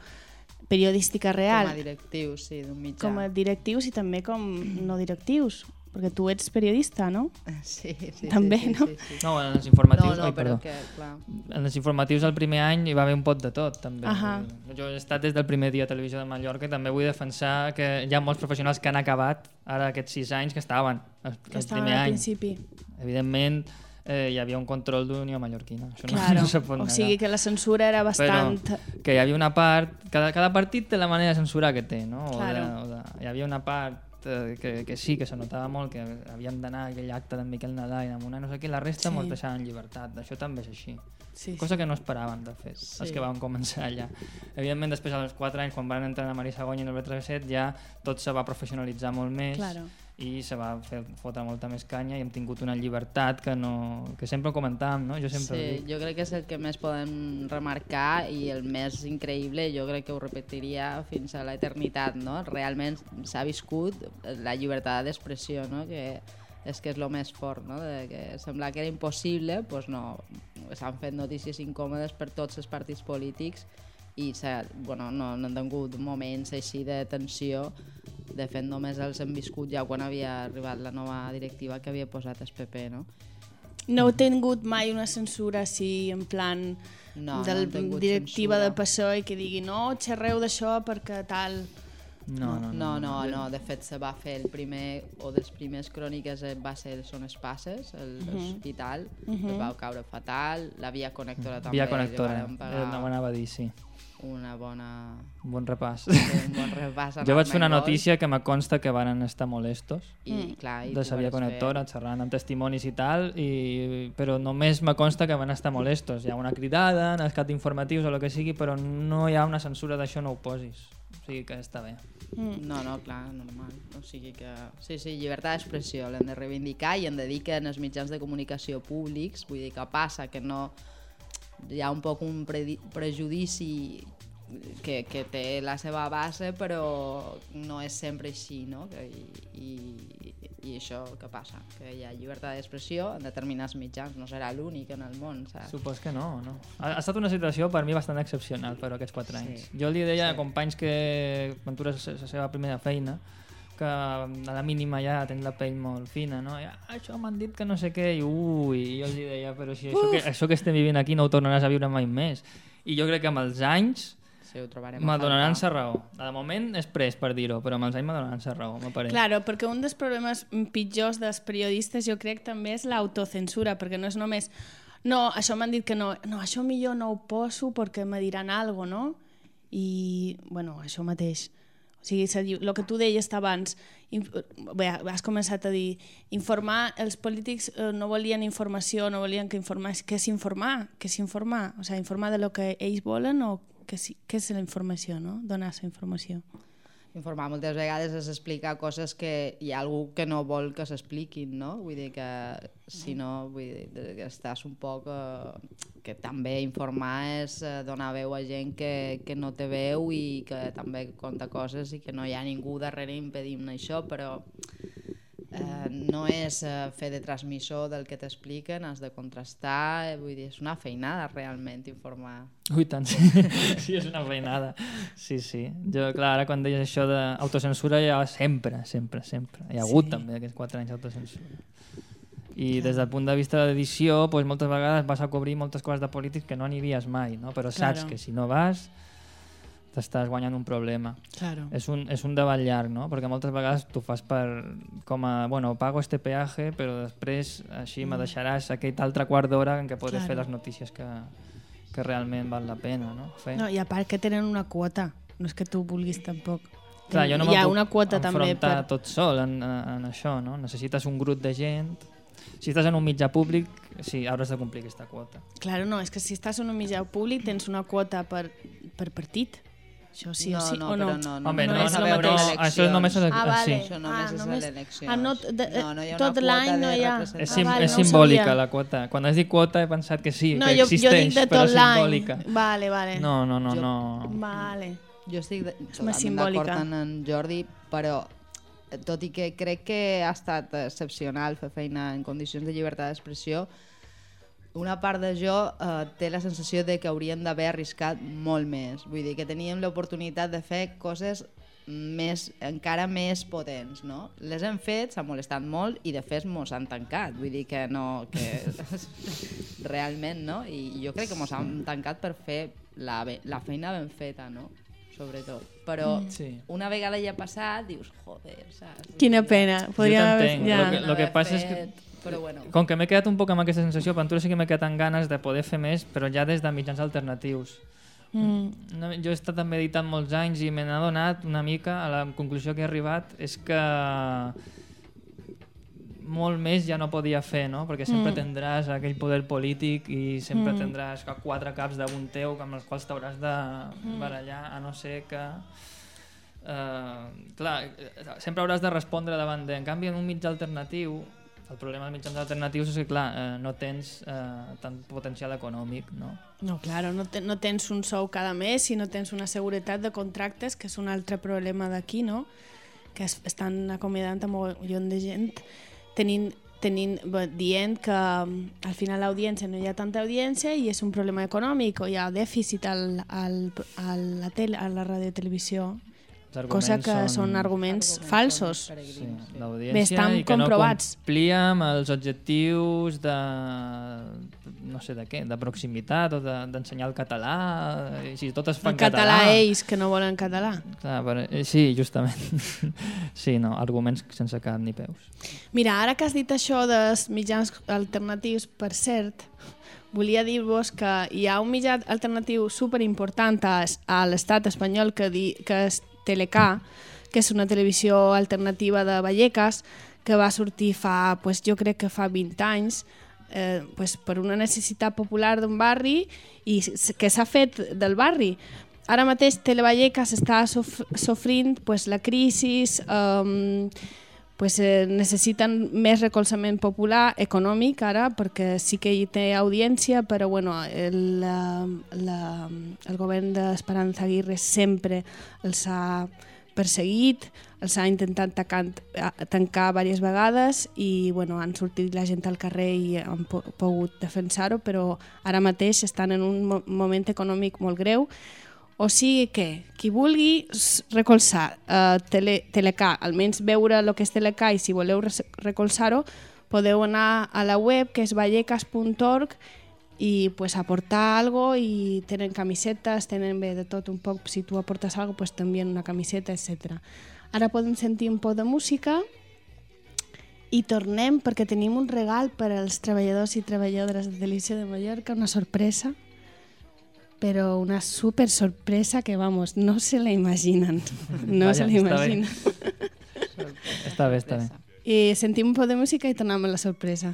periodística real,
Com a directius, sí, d'un mitjà.
com a directius i també com no directius, perquè tu ets periodista, no? [laughs]
Sí, sí,
També,
sí, sí,
no?
Sí, sí.
No, en els informatius...
No, no,
ai,
però que, clar...
En els informatius del primer any hi va haver un pot de tot, també.
Ahà.
Jo he estat des del primer dia a Televisió de Mallorca i també vull defensar que hi ha molts professionals que han acabat ara aquests sis anys que estaven el,
Que
el
estaven
primer
al
any.
principi.
Evidentment, eh, hi havia un control d'Unió Mallorquina. Això no,
Claro. [laughs]
no se pot
o
negar.
sigui que la censura era bastant...
Però que hi havia una part... Cada, cada partit té la manera de censurar que té, no? O
Claro.
de, o de, hi havia una part eh, que, que sí, que se notava molt, que havíem d'anar a aquell acte d'en Miquel Nadal i de no sé què, la resta
Sí.
sí. mos deixaven en llibertat. Això també és així.
Sí,
Cosa que no esperaven, de fet,
Sí.
els que van començar allà. Evidentment, després, als 4 anys, quan van entrar a Marisa Gonya i el B37, ja tot se va professionalitzar molt més
Claro.
I se va fer, fotre molta més canya i hem tingut una llibertat que, no, que sempre ho comentàvem, no? Jo sempre
Sí, jo crec que és el que més podem remarcar i el més increïble, jo crec que ho repetiria fins a l'eternitat, no? Realment s'ha viscut la llibertat d'expressió, no? Que és que és el més fort, no? De que sembla que era impossible, doncs no, s'han fet notícies incòmodes per tots els partits polítics i bueno, no, no han tingut moments així de tensió de fet només els hem viscut ja quan havia arribat la nova directiva que havia posat el PP, no?
No heu tingut mai una censura així en plan
No, no
del
tingut
directiva
censura.
del PSOE que digui no, xerreu d'això perquè tal...
No, no,
No, no, no, de fet se va fer el primer, o dels primers cròniques eh, va ser Son Espases, el-
Mhm.
l'hospital,
Mhm.
que va caure fatal, la via connectora també.
Via connectora,
vàrem pagar
era una bona va dir, sí.
Una bona...
Un bon repàs.
Un bon repàs
jo vaig fer una notícia que me consta que varen estar molestos
I, Mm. clar, i
de
fer-
connectora, xerrant amb testimonis i tal, i, però només me consta que van estar molestos. Hi ha una cridada, en els cap informatius o el que sigui, però no hi ha una censura d'això, no ho posis. O sigui que està bé.
Mm. No, no, clar, normal. O sigui que... Sí, sí, llibertat d'expressió, l'hem de reivindicar i hem de dir que en els mitjans de comunicació públics, vull dir que passa que no... Hi ha un poc un predi- prejudici que, que té la seva base, però no és sempre així, no? Que, i, i, I això què passa? Que hi ha llibertat d'expressió en determinats mitjans, no serà l'únic en el món, saps?
Supos que no, no. Ha, ha estat una situació per mi bastant excepcional per aquests quatre
Sí.
anys. Jo li deia
Sí.
a companys que tu eres la seva primera feina que a la mínima ja tens la pell molt fina, no? I, ah, això m'han dit que no sé què, i ui, i jo els deia, però si això que, això que estem vivint aquí no ho tornaràs a viure mai més. I jo crec que amb els anys
Sí, ho trobarem a
me donaran la raó. De moment és pres per dir-ho, però amb els anys me donaran la raó, m'apareix.
Claro, perquè un dels problemes pitjors dels periodistes jo crec també és l'autocensura, perquè no és només no, això m'han dit que no, no, això millor no ho poso perquè me diran algo, no? I, bueno, això mateix. O sigui, el que tu deies abans, bé, has començat a dir, informar, els polítics eh, no volien informació, no volien que informars, què és informar? Què és informar? O sigui, informar de lo que ells volen o què, què és la informació, no? Donar la informació.
Informar moltes vegades és explicar coses que hi ha algú que no vol que s'expliquin, no? Vull dir que si no, vull dir que estàs un poc... Eh, que també informar és eh, donar veu a gent que, que no té veu i que també conta coses i que no hi ha ningú darrere impedint això, però eh, no és eh, fer de transmissor del que t'expliquen, has de contrastar, eh, vull dir, és una feinada realment informar.
Ui, tant, sí. [laughs] sí, és una feinada. Sí, sí. Jo, clar, ara quan deies això d'autocensura ha sempre, sempre, sempre. Hi ha hagut
Sí.
també aquests quatre anys d'autocensura. I des del punt de vista de l'edició, pues, moltes vegades vas a cobrir moltes coses de polítics que no aniries mai, no? però saps
Claro.
que si no vas t'estàs guanyant un problema.
Claro.
És un, és un debat llarg, no? perquè moltes vegades tu fas per com a, bueno, pago este peaje, però després així me
Mm.
deixaràs aquest altre quart d'hora en què podré
Claro.
fer les notícies que, que realment val la pena no? fer.
No, i a part que tenen una quota, no és que tu vulguis tampoc.
Clar, jo no
Hi ha
me
una quota també per...
tot sol en, en això, no? Necessites un grup de gent. Si estàs en un mitjà públic, sí, hauràs de complir aquesta quota.
Claro, no, és que si estàs en un mitjà públic tens una quota per, per partit. Això sí
No,
o sí,
no,
o no?
però no, no,
Home, no,
és
no,
el
no,
mateix.
no, això és només les-
Ah, vale.
sí.
Això només
ah,
és
només...
l'eleccions.
Ah, no, de,
No, no hi ha
tot l'any no hi ha...
És,
Ah,
sim,
vale,
és
no
simbòlica
sabia.
la quota. Quan has dit quota he pensat que sí,
No,
que
jo, jo
existeix,
dic de
però
tot
és
l'any.
simbòlica.
Vale, vale.
No, no, no,
Jo-
no.
Vale.
Jo estic d'acord amb en Jordi, però eh, tot i que crec que ha estat excepcional fer feina en condicions de llibertat d'expressió, una part de jo eh, té la sensació de que haurien d'haver arriscat molt més. Vull dir que teníem l'oportunitat de fer coses més, encara més potents, no? Les hem fet, s'ha molestat molt i de fet mos han tancat, vull dir que no... Que [laughs] realment, no? I jo crec que mos han tancat per fer la, la feina ben feta, no? Sobretot. Però
Mm.
Sí.
una vegada ja ha passat, dius, joder, saps?
Quina pena. Podríem haver...
t'entenc.
Ja.
Lo que- lo que passa és que-
Però bueno,
Com que m'he quedat un poc amb aquesta sensació, Ventura sí que m'he quedat amb ganes de poder fer més, però ja des de mitjans alternatius.
Mm.
No, jo he estat també editant molts anys i me n'he adonat una mica, a la conclusió que he arribat, és que molt més ja no podia fer, no? Perquè sempre
Mm.
tindràs aquell poder polític i sempre
Mm.
tindràs quatre caps damunt teu amb els quals t'hauràs de
Mm.
barallar, a no ser que Uh, clar, sempre hauràs de respondre davant de... En canvi, en un mitjà alternatiu, el problema dels mitjans alternatius és que, clar, eh, no tens eh, tant potencial econòmic, no?
No, claro, no, te, no tens un sou cada mes i no tens una seguretat de contractes, que és un altre problema d'aquí, no? Que es, estan acomiadant a milió de gent tenint, tenint, dient que mm, al final l'audiència no hi ha tanta audiència i és un problema econòmic o hi ha dèficit al, al, a la tele, a la ràdio i televisió.
Els
Cosa que són,
són-
arguments, falsos.
Sí,
Bé, estan
i que
comprovats.
no complia amb els objectius de no sé de què, de proximitat o de- d'ensenyar el català i si tot es fa
En català,
català
ells que no volen català.
Clar, però, eh, sí, justament [laughs] sí, no, arguments sense cap ni peus
Mira, ara que has dit això dels mitjans alternatius, per cert, volia dir-vos que hi ha un mitjà alternatiu superimportant a, a l'estat espanyol que, di, que és Telecà, que és una televisió alternativa de Vallecas, que va sortir fa, pues, jo crec que fa 20 anys, eh, pues, per una necessitat popular d'un barri i que s'ha fet del barri. Ara mateix Televallecas està sof sofrint pues, la crisi, um, pues, eh, necessiten més recolzament popular econòmic ara perquè sí que hi té audiència però bueno, el, la, la, el govern d'Esperanza Aguirre sempre els ha perseguit, els ha intentat tancar, tancar diverses vegades i bueno, han sortit la gent al carrer i han po pogut defensar-ho, però ara mateix estan en un mo moment econòmic molt greu. O sigui que qui vulgui recolzar uh, tele, Telecà, almenys veure el que és Telecà i si voleu recolzar-ho, podeu anar a la web que és vallecas.org i pues, aportar algo i tenen camisetes, tenen bé de tot un poc, si tu aportes algo pues, t'envien una camiseta, etc. Ara podem sentir un poc de música. I tornem perquè tenim un regal per als treballadors i treballadores de Delícia de Mallorca, una sorpresa però una super sorpresa que, vamos, no se la imaginen. [laughs] No
Vaja,
se la imaginen. [laughs]
està bé, està bé
I sentim un poc de música i tornem a la sorpresa.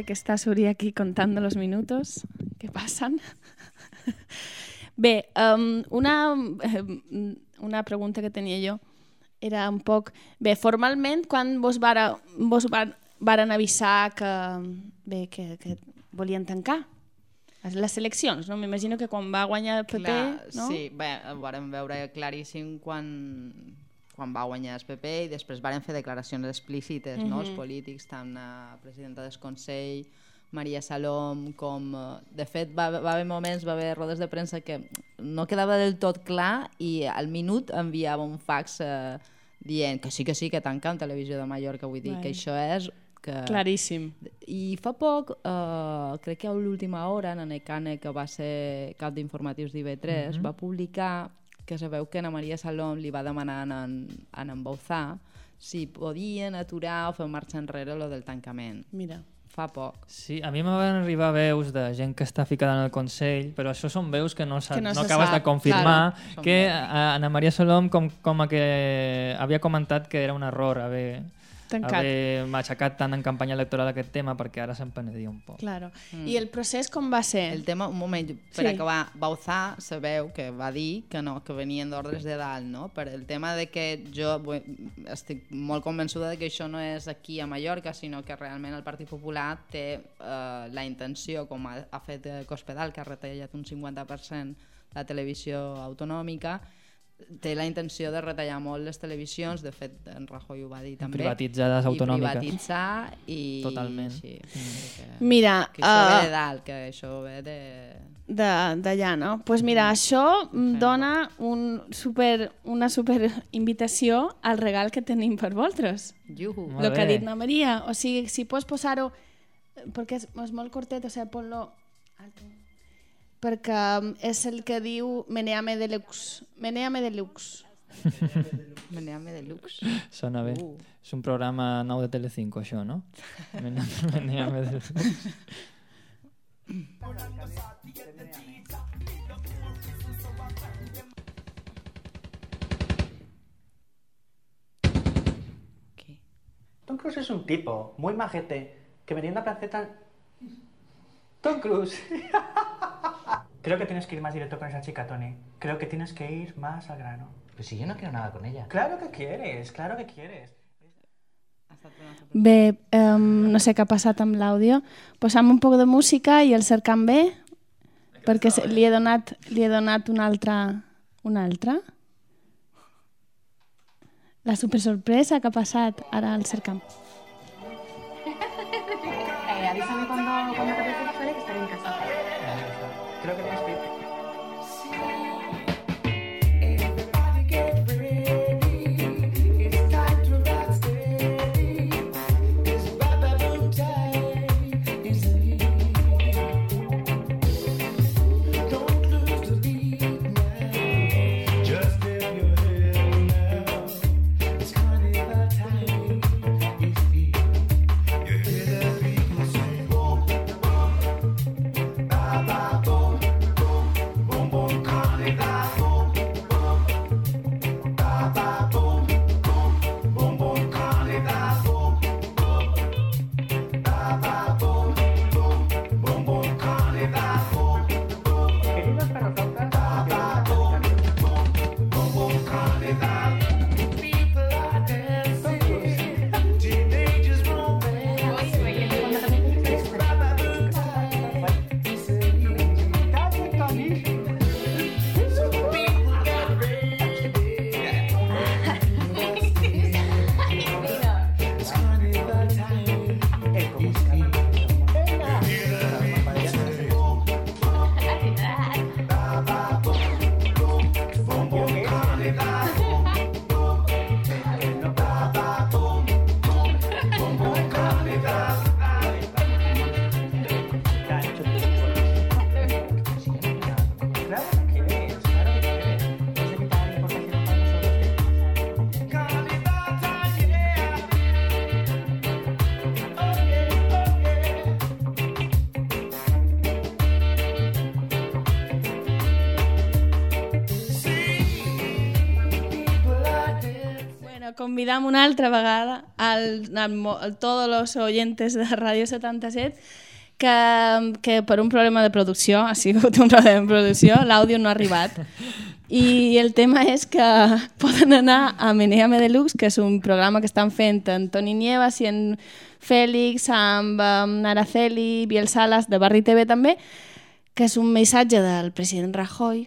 Suerte que está Suri aquí contando los minutos que pasan. [laughs] Bé, um, una, [laughs] una pregunta que tenia jo era un poc... Bé, formalment, quan vos, vara, vos varen avisar que, bé, que, que volien tancar les eleccions, no? M'imagino que quan va guanyar el PP,
Clar,
no?
Sí, bé, ho vam veure claríssim quan, quan va guanyar el PP i després varen fer declaracions explícites, mm -hmm. no? els
Mhm.
polítics, tant la presidenta del Consell, Maria Salom, com... eh, De fet, va, va haver moments, va haver rodes de premsa que no quedava del tot clar i al minut enviava un fax eh, dient que sí, que sí, que tanca en Televisió de Mallorca. Vull dir
Vale.
que això és... Que...
Claríssim.
I fa poc, eh, crec que a l'última hora, en Cane, que va ser cap d'informatius d'IV3,
Mhm.
va publicar que sabeu que Ana Maria Salom li va demanar a en, a en Bauzà si podien aturar o fer marxa enrere lo del tancament.
Mira.
Fa poc.
Sí, a mi me van arribar veus de gent que està ficada en el Consell, però això són veus que no,
Que no
no acabes
sap,
de confirmar,
claro,
que Ana Maria Solom com, com a que havia comentat que era un error haver,
Tancat.
haver matxacat tant en campanya electoral aquest tema perquè ara se'n penedia un poc.
Claro.
Mm.
I el procés com va ser?
El tema, un moment, per
Sí.
acabar, Bauzà sabeu que va dir que no, que venien d'ordres de dalt, no? Per el tema de que jo estic molt convençuda de que això no és aquí a Mallorca, sinó que realment el Partit Popular té eh, la intenció, com ha, ha fet Cospedal, que ha retallat un 50% la televisió autonòmica, té la intenció de retallar molt les televisions, de fet en Rajoy ho va dir també.
privatitzar les autonòmiques.
I privatitzar i...
Totalment.
Sí, que,
Mira,
que això ve
eh,
de dalt, que això ve de...
de- d'allà, no? Doncs pues mira, això em dona un super, una super invitació al regal que tenim per vosaltres.
Juhu.
Lo que ha dit na Maria. O sigui, si pots posar-ho... Perquè és, és molt cortet, o sigui, ponlo... Alto. Perquè és el que diu Meneame Deluxe. Meneame Deluxe. [laughs]
Meneame Deluxe.
Sona bé.
Uh.
És un programa nou de Telecinco, això, no? [laughs] Meneame de...
Tom Cruise es un tipo muy majete que venía en una placeta. Tom Cruise. [laughs] Creo que tienes que ir más directo con esa chica, Tony. Creo que tienes que ir más al grano.
Pues si yo no quiero nada con ella.
Claro que quieres, claro que quieres.
Bé, um, no sé què ha passat amb l'àudio. Posam un poc de música i el cercam bé, perquè li he donat, li he donat una altra... Una altra? La supersorpresa que ha passat ara al cercam. Convidam una altra vegada al, al, mo- a todos los oyentes de Radio 77 que, que per un problema de producció, ha sigut un problema de producció, l'àudio no ha arribat. I el tema és que poden anar a Meneame Deluxe, que és un programa que estan fent en Toni Nievas i en Fèlix, amb um, Araceli, Biel Salas, de Barri TV també, que és un missatge del president Rajoy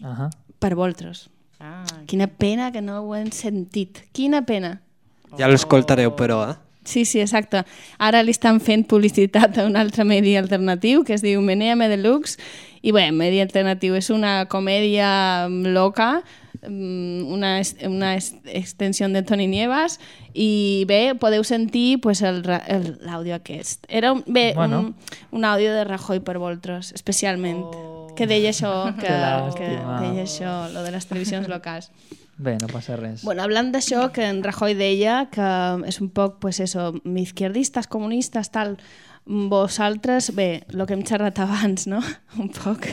Ahà.
per vosaltres.
Ah,
Quina pena que no ho hem sentit. Quina pena.
Ja l'escoltareu, però, eh?
Sí, sí, exacte. Ara li estan fent publicitat a un altre medi alternatiu que es diu Menea Medelux i bé, Medi Alternatiu és una comèdia mm, loca mm, una, una extensió de Toni Nievas i bé, podeu sentir pues, el ra- el- l'àudio aquest. Era un, bé,
Bueno.
un, un àudio de Rajoy per vosaltres, especialment, que deia això, [laughs] que,
Que
deia això, lo de les televisions locals. [laughs]
Bé, no passa res.
Bueno, hablant d'això, que en Rajoy deia que és un poc, pues eso, izquierdistes, comunistes, tal, vosaltres, bé, el que hem xerrat abans, no? [laughs] Un poc,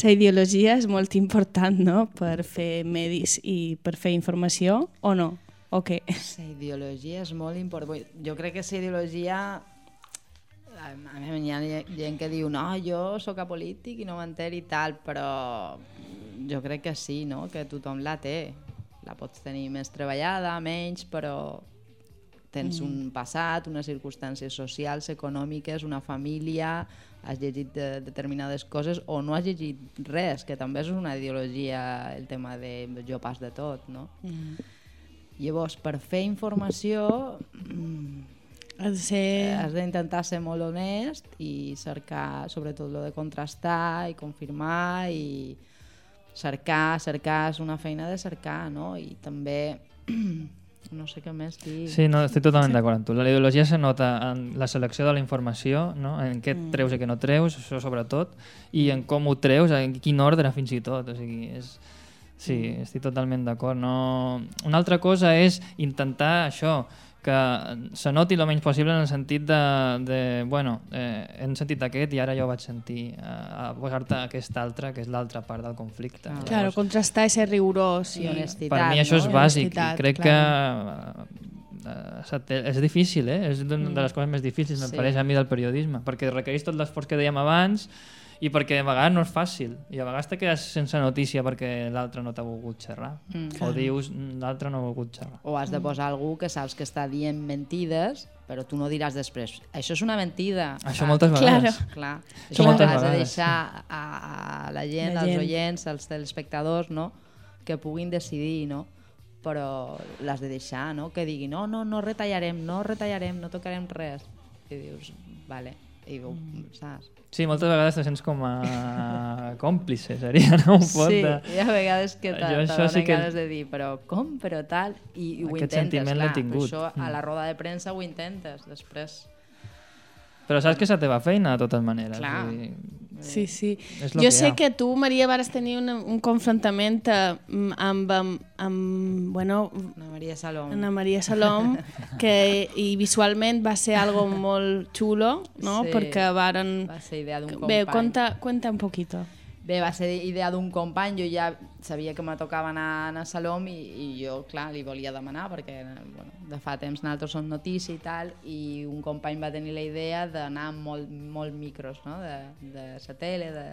la ideologia és molt important, no?, per fer medis i per fer informació, o no? O què?
La ideologia és molt important. Jo crec que la ideologia... A a mi hi ha gent que diu no, jo sóc apolític i no m'enter i tal, però jo crec que sí, no? que tothom la té. La pots tenir més treballada, menys, però tens
Mm.
un passat, unes circumstàncies socials, econòmiques, una família, has llegit de, determinades coses o no has llegit res, que també és una ideologia el tema de jo pas de tot, no?
Mm.
Llavors, per fer informació
Has de ser...
has d'intentar ser molt honest i cercar, sobretot, lo de contrastar i confirmar i cercar, cercar és una feina de cercar, no? I també, [clears throat] no sé què més dir.
Sí, no, estic totalment d'acord amb tu. La ideologia se nota en la selecció de la informació, no? en què
Mm.
treus i què no treus, això sobretot, i en com ho treus, en quin ordre fins i tot. O sigui, és... Sí,
Mm.
estic totalment d'acord. No... Una altra cosa és intentar això, que se noti el menys possible en el sentit de, de bueno, eh, hem sentit aquest i ara jo vaig sentir eh, a posar-te aquest altre, que és l'altra part del conflicte.
Ah. Claro, contrastar i ser rigorós.
I honestitat,
Per mi això és
no?
bàsic.
Honestitat,
Crec
claro.
que eh, és difícil, eh? és una de les coses més difícils, em
Sí.
pareix a mi, del periodisme, perquè requereix tot l'esforç que dèiem abans i perquè a vegades no és fàcil i a vegades te quedes sense notícia perquè l'altre no t'ha volgut xerrar
Mm.
o
Clar.
dius "Mm, l'altre no ha volgut xerrar
O has de posar algú que saps que està dient mentides, però tu no diràs després, això és una mentida.
Això moltes vegades.
Claro. Clar.
Això
Això
moltes
has de
vegades,
deixar a, a la gent,
La
als
gent.
oients, als telespectadors, no? que puguin decidir, no? però l'has de deixar, no? que diguin no, no, no retallarem, no retallarem, no tocarem res. I dius, vale, i ho, saps?
Sí, moltes vegades te sents com a [laughs] còmplice, seria, no? Un pot
Sí,
de...
hi ha vegades que te,
Jo
te
això
donen
sí que-
ganes de dir, però com, però tal, i, i ho
Aquest
intentes, clar,
tingut.
això a
Mm.
la roda de premsa ho intentes, després...
Però saps que és la teva feina, de totes maneres.
Clar.
dir,
Sí, sí. Jo
que
sé
ha.
que tu, Maria, vares tenir un, un confrontament eh, amb, amb, amb, bueno,
Ana Maria Salom.
Ana Maria Salom, [laughs] que i visualment va ser algo molt xulo, no?
Sí.
Perquè varen...
Va ser idea d'un
Bé,
company.
cuenta, cuenta un poquito.
Bé, va ser idea d'un company, jo ja sabia que me tocava anar a Salom i, i jo, clar, li volia demanar perquè bueno, de fa temps nosaltres som notícia i tal i un company va tenir la idea d'anar amb molt, molt micros, no? de, de la tele, de,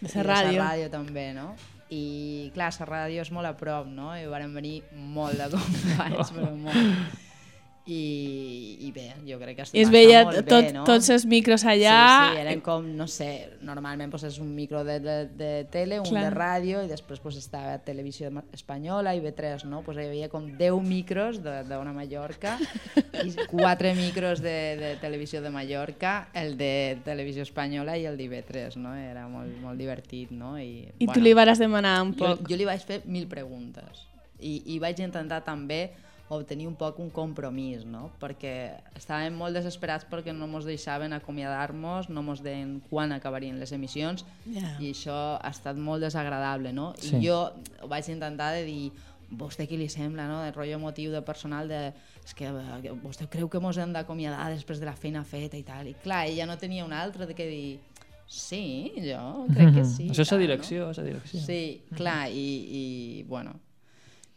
De sa ràdio.
sa ràdio també, no? I clar, la ràdio és molt a prop, no? I varen venir molt de [laughs] companys, però molt. I, i bé, jo crec que
es
va
veia
molt
tot,
bé, no?
tots els micros allà.
Sí, sí, eren com, no sé, normalment pues, és un micro de, de, de tele, un
Clar.
de ràdio i després pues, estava Televisió Espanyola i B3, no? Pues, hi havia com 10 micros de- d'una Mallorca i [laughs] 4 micros de, de Televisió de Mallorca, el de Televisió Espanyola i el d'IV3, no? Era molt, molt divertit, no? I,
I tu li vares demanar un
jo,
poc.
jo li vaig fer mil preguntes i, i vaig intentar també obtenir un poc un compromís, no? perquè estàvem molt desesperats perquè no ens deixaven acomiadar-nos, no ens deien quan acabarien les emissions
Ja.
i això ha estat molt desagradable. No?
Sí.
I jo ho vaig intentar de dir vostè què li sembla, no? de rotllo emotiu de personal de és que eh, vostè creu que ens hem d'acomiadar després de la feina feta i tal. I clar, ella no tenia un altre de que dir sí, jo crec que sí.
Això és la direcció, és la direcció.
Sí, clar, i, i bueno,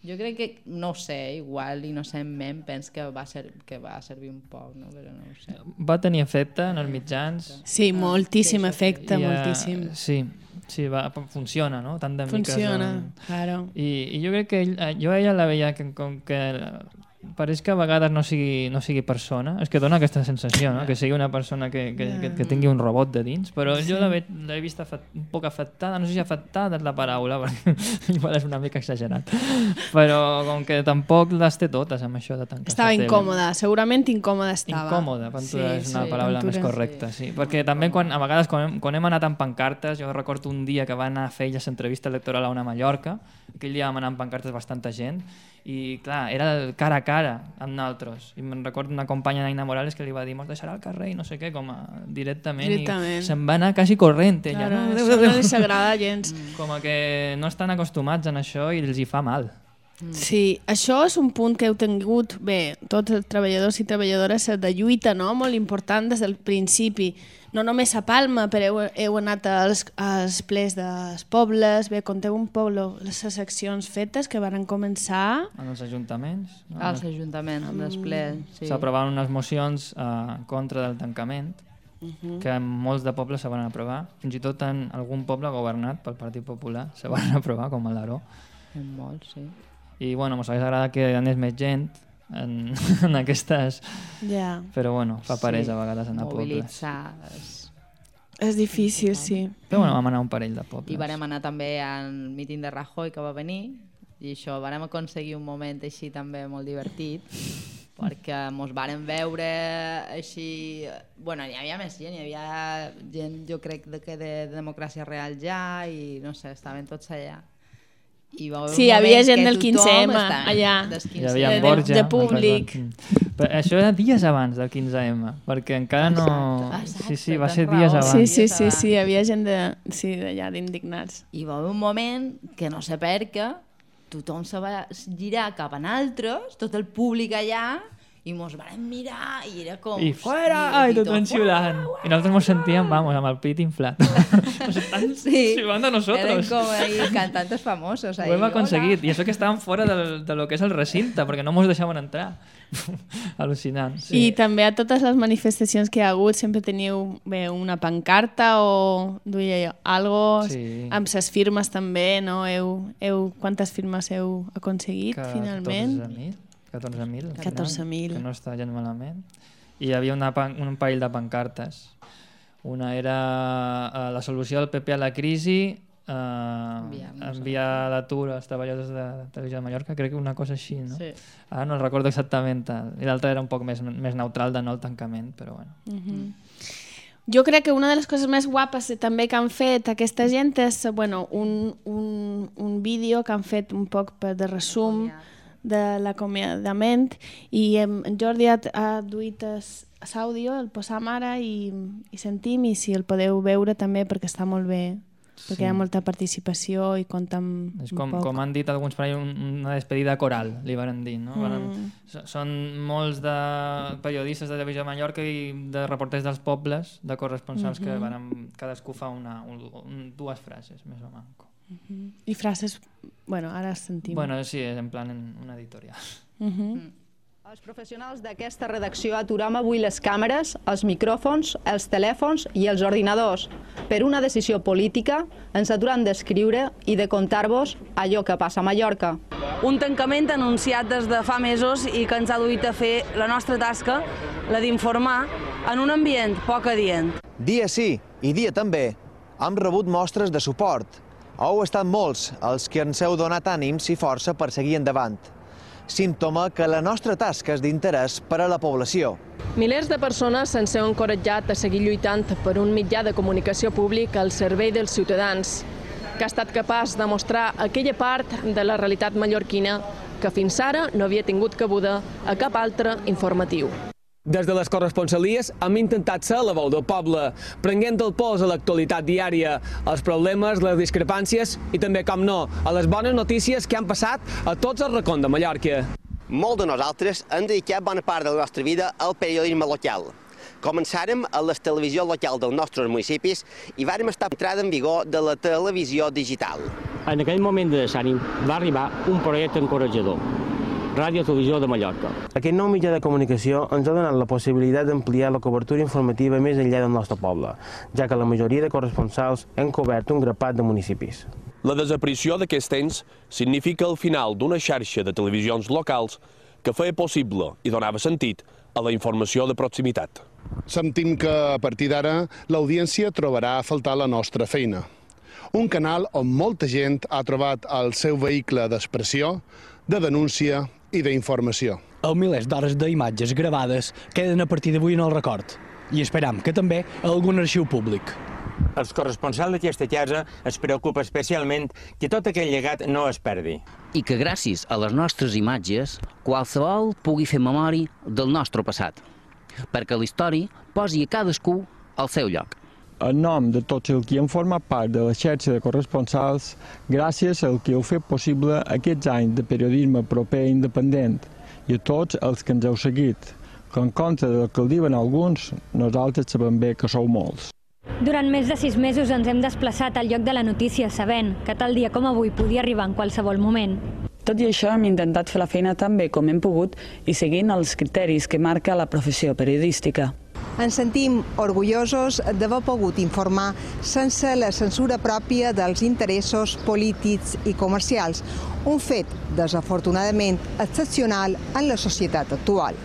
jo crec que, no ho sé, igual innocentment pens que va, ser, que va servir un poc, no? però no ho sé.
Va tenir efecte en els mitjans.
Sí, moltíssim
sí,
efecte,
I, eh,
moltíssim.
Sí, sí va, funciona, no? Tant de
Funciona,
en-
claro.
I, I jo crec que ell, eh, jo ella la veia que, com que pareix que a vegades no sigui, no sigui persona. És que dona aquesta sensació, no? que sigui una persona que, que, que, que tingui un robot de dins, però
Sí.
jo l'he l'he vist afet, un poc afectada, no sé si afectada és la paraula, [laughs] perquè igual és una mica exagerat, però com que tampoc les té totes amb això de tancar
Estava incòmoda, segurament incòmoda estava.
Incòmode, Ventura
Sí,
és una
sí,
paraula més
Ventura.
correcta, sí. Perquè també quan, a vegades quan hem, quan hem anat amb pancartes, jo recordo un dia que va anar a fer ella entrevista electoral a una Mallorca, aquell dia vam anar amb pancartes bastanta gent, i clar, era el cara a cara amb nosaltres. I me'n recordo una companya d'Aina Morales que li va dir mos deixarà al carrer i no sé què, com a, directament,
Directament.
i se'n va anar quasi corrent ella.
Claro,
no,
això no li s'agrada gens.
Com a que no estan acostumats en això i els hi fa mal.
Sí, això és un punt que heu tingut, bé, tots els treballadors i treballadores de lluita, no?, molt important des del principi. No només a Palma, però heu, heu anat als, als plers dels pobles, bé, conteu un poble les seccions fetes que varen començar...
En els ajuntaments. No?
Als ajuntaments, amb els plens, sí.
S'aprovaven unes mocions eh, contra del tancament,
Mhm.
que en molts de pobles se van aprovar. Fins i tot en algun poble governat pel Partit Popular se van [laughs] aprovar, com a l'Aró.
En molts, sí.
I bueno, mos hagués agradat que anés més gent en, [laughs] en aquestes...
Ja.
Però bueno, fa pareix a vegades anar a pobles.
És...
Difícil, sí.
Però bueno, vam anar a un parell de pobles.
I varem anar també al míting de Rajoy que va venir i això, varem aconseguir un moment així també molt divertit perquè mos varen veure així... Bueno, hi havia més gent, hi havia gent, jo crec, de, que de, de Democràcia Real ja i no sé, estaven tots allà. I va haver
Sí, hi havia gent del
tothom
15M
estava-
allà.
Hi havia
de-
Borja.
de públic.
Però això era dies abans del 15M, perquè encara no...
Exacte.
sí, sí, va ser
raó.
dies abans.
Sí, sí, sí, sí, hi havia gent de, sí, d'allà d'indignats.
I va haver un moment que no sé per què, tothom se va girar cap a nosaltres, tot el públic allà, i mos van mirar i era com...
I fora! Ai, tothom xiulant. I nosaltres ens sentíem, vamos, amb el pit inflat. [laughs] Nos estan
Sí,
xiulant de
eren
nosotros.
com ahí cantantes famosos.
Ho
Ahí,
hem aconseguit. I això que estàvem fora del, de lo que és el recinte, perquè no mos deixaven entrar. [laughs] Al·lucinant.
Sí. I també a totes les manifestacions que hi ha hagut sempre teníeu bé, una pancarta o duia algo
Sí.
amb ses firmes també, no? Heu, heu, quantes firmes heu aconseguit finalment?
14.000. 14.000. al final,
14.000.
Que no està gens malament. I hi havia una, pan- un parell de pancartes. Una era eh, la solució del PP a la crisi, eh, enviar l'atur als treballadors de Televisió de Mallorca, crec que una cosa així, no?
Sí.
Ara no recordo exactament. el- I l'altra era un poc més, més neutral de no el tancament, però bueno.
Mhm. Jo crec que una de les coses més guapes també que han fet aquesta gent és bueno, un, un, un vídeo que han fet un poc per de resum de l'acomiadament i en Jordi ha, ha duit l'àudio, el posam ara i, i sentim i si el podeu veure també perquè està molt bé perquè
Sí.
hi ha molta participació i compta amb
És com, com han dit alguns per una despedida coral, li varen dir, no?
Mm.
so- Són molts de periodistes de Televisió de Mallorca i de reporters dels pobles, de corresponsals que
Mhm.
varen, cadascú fa una, un, un, dues frases, més o manco.
Mhm. I frases, bueno, ara sentim.
Bueno, sí, és en plan en una editorial.
Mhm.
Els professionals d'aquesta redacció aturem avui les càmeres, els micròfons, els telèfons i els ordinadors. Per una decisió política, ens aturem d'escriure i de contar-vos allò que passa a Mallorca.
Un tancament anunciat des de fa mesos i que ens ha duit a fer la nostra tasca, la d'informar, en un ambient poc adient.
Dia sí i dia també hem rebut mostres de suport. Heu estat molts els que ens heu donat ànims i força per seguir endavant. Símptoma que la nostra tasca és d'interès per a la població.
Milers de persones se'ns heu encoratjat a seguir lluitant per un mitjà de comunicació públic al servei dels ciutadans, que ha estat capaç de mostrar aquella part de la realitat mallorquina que fins ara no havia tingut cabuda a cap altre informatiu.
Des de les corresponsalies hem intentat ser la veu del poble, prenent el pols a l'actualitat diària, als problemes, les discrepàncies i també, com no, a les bones notícies que han passat a tots els racons de Mallorca.
Molt de nosaltres hem dedicat bona part de la nostra vida al periodisme local. Començàrem a les televisions locals dels nostres municipis i vàrem estar a entrada en vigor de la televisió digital.
En aquell moment de desànim va arribar un projecte encoratjador, Ràdio Televisió de Mallorca.
Aquest nou mitjà de comunicació ens ha donat la possibilitat d'ampliar la cobertura informativa més enllà del nostre poble, ja que la majoria de corresponsals han cobert un grapat de municipis.
La desaparició d'aquests temps significa el final d'una xarxa de televisions locals
que feia possible i donava sentit a la informació de proximitat.
Sentim que a partir d'ara l'audiència trobarà a faltar la nostra feina. Un canal on molta gent ha trobat el seu vehicle d'expressió, de denúncia i d'informació.
Els milers d'hores d'imatges gravades queden a partir d'avui en el record i esperam que també a algun arxiu públic.
Els corresponsals d'aquesta casa es preocupa especialment que tot aquell llegat no es perdi.
I que gràcies a les nostres imatges qualsevol pugui fer memòria del nostre passat, perquè la història posi a cadascú al seu lloc.
En nom de tots els que han format part de la xarxa de corresponsals, gràcies al que heu fet possible aquests anys de periodisme proper i independent i a tots els que ens heu seguit, que en contra del que el diuen alguns, nosaltres sabem bé que sou molts.
Durant més de sis mesos ens hem desplaçat al lloc de la notícia sabent que tal dia com avui podia arribar en qualsevol moment.
Tot i això, hem intentat fer la feina tan bé com hem pogut i seguint els criteris que marca la professió periodística.
Ens sentim orgullosos d'haver pogut informar sense la censura pròpia dels interessos polítics i comercials, un fet, desafortunadament, excepcional en la societat actual.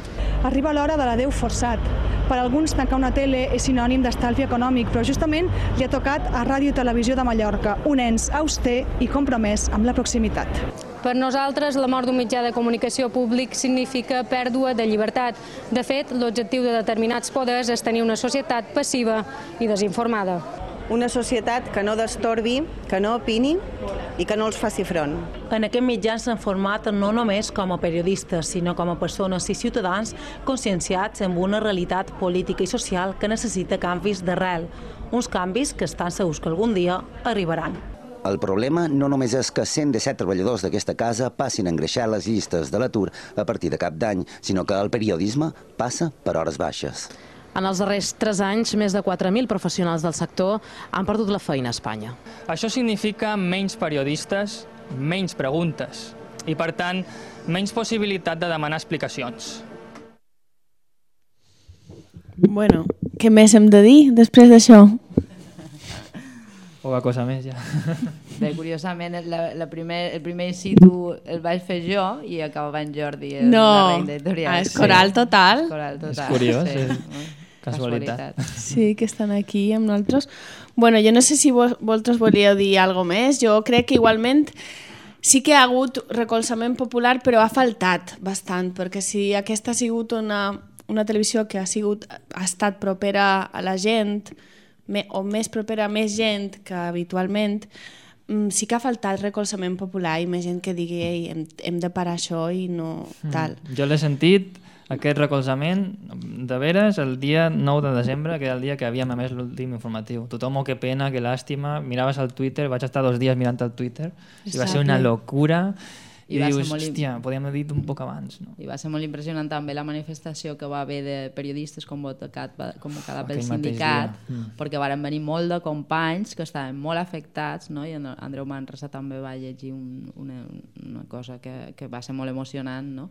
Arriba l'hora de l'adeu forçat. Per alguns, tancar una tele és sinònim d'estalvi econòmic, però justament li ha tocat a Ràdio i Televisió de Mallorca, un ens auster i compromès amb la proximitat.
Per nosaltres, la mort d'un mitjà de comunicació públic significa pèrdua de llibertat. De fet, l'objectiu de determinats poders és tenir una societat passiva i desinformada.
Una societat que no destorbi, que no opini i que no els faci front.
En aquest mitjà s'han format no només com a periodistes, sinó com a persones i ciutadans conscienciats amb una realitat política i social que necessita canvis d'arrel, uns canvis que estan segurs que algun dia arribaran.
El problema no només és que 117 treballadors d'aquesta casa passin a engreixar les llistes de l'atur a partir de cap d'any, sinó que el periodisme passa per hores baixes.
En els darrers tres anys, més de 4.000 professionals del sector han perdut la feina a Espanya.
Això significa menys periodistes, menys preguntes i, per tant, menys possibilitat de demanar explicacions.
Bueno, què més hem de dir després d'això?
Poca cosa més, ja.
Bé, curiosament, la, la primer, el primer situ el vaig fer jo i acabava en Jordi, el,
no.
la reina editorial.
Ah, és coral total?
És coral total.
És curiós,
sí.
és casualitat.
Sí, que estan aquí amb nosaltres. Bueno, jo no sé si vos, vosaltres volíeu dir alguna més. Jo crec que igualment sí que ha hagut recolzament popular, però ha faltat bastant, perquè si aquesta ha sigut una, una televisió que ha, sigut, ha estat propera a la gent, me, o més propera a més gent que habitualment, mm, sí que ha faltat recolzament popular i més gent que digui Ei, hem, hem de parar això i no tal.
Mm. Jo l'he sentit, aquest recolzament, de veres, el dia 9 de desembre, que era el dia que havíem emès l'últim informatiu. Tothom, oh, que pena, que làstima, miraves el Twitter, vaig estar dos dies mirant el Twitter, i va ser una locura, i,
I va ser
dius,
molt im-
hòstia, podíem haver dit un poc abans. No?
I va ser molt impressionant també la manifestació que va haver de periodistes convocat, convocada pel sindicat.
Mm.
perquè varen venir molt de companys que estaven molt afectats, no? i Andreu Manresa també va llegir un, una, una cosa que, que va ser molt emocionant, no?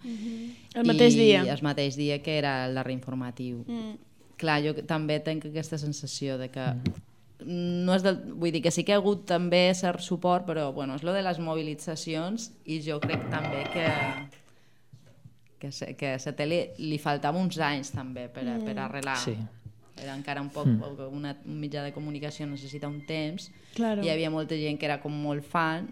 El mateix
I
dia.
el mateix dia que era el darrer informatiu.
Mm.
Clar, jo també tenc aquesta sensació de que no és del, vull dir que sí que ha hagut també cert suport, però bueno, és lo de les mobilitzacions i jo crec també que que, se, que a la tele li faltava uns anys també per, a, per arrelar.
Sí.
Era encara un poc,
Mm.
una, un mitjà de comunicació necessita un temps.
Claro.
Hi havia molta gent que era com molt fan,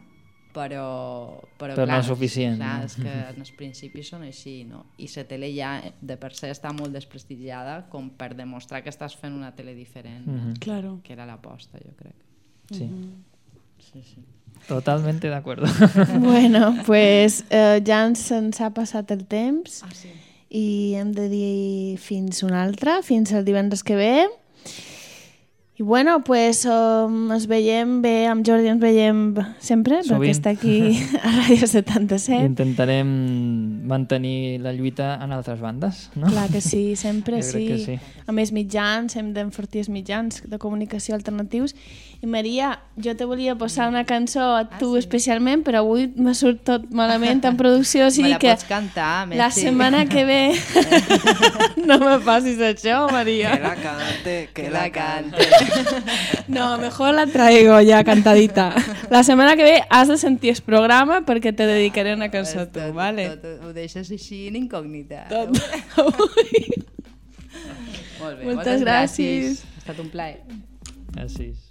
però, però,
Però no
clar,
és suficient,
Clar,
no?
és que en els principis són així, no? I la tele ja de per se està molt desprestigiada com per demostrar que estàs fent una tele diferent. no?
Mhm.
Claro.
Que era l'aposta, jo crec.
Sí.
Sí, sí.
Totalmente de acuerdo. [laughs]
Bueno, [laughs] pues eh, ja ens, ens ha passat el temps
ah, sí.
i hem de dir fins un altre, fins el divendres que ve. I bueno, pues um, ens veiem bé, amb Jordi ens veiem sempre,
Sovint.
perquè està aquí a Ràdio 77.
Intentarem mantenir la lluita en altres bandes, no?
Clar que sí, [laughs] sempre sí.
que sí.
A més mitjans, hem d'enfortir els mitjans de comunicació alternatius. I Maria, jo te volia posar una cançó a tu especialment, però avui me surt tot malament en producció, [laughs] o sigui
la
que
pots cantar,
la
Messi.
setmana que ve [laughs] no me passis això, Maria.
Que la cante, que la cante.
No, mejor la traigo ya cantadita. La semana que ve has de sentir el programa perquè te dedicaré una cançó a tu, vale?
Tot, ho deixes així en incògnita.
Tot. [laughs]
Molt bé,
Moltes
moltes
gràcies.
Ha estat un plaer.
Gràcies.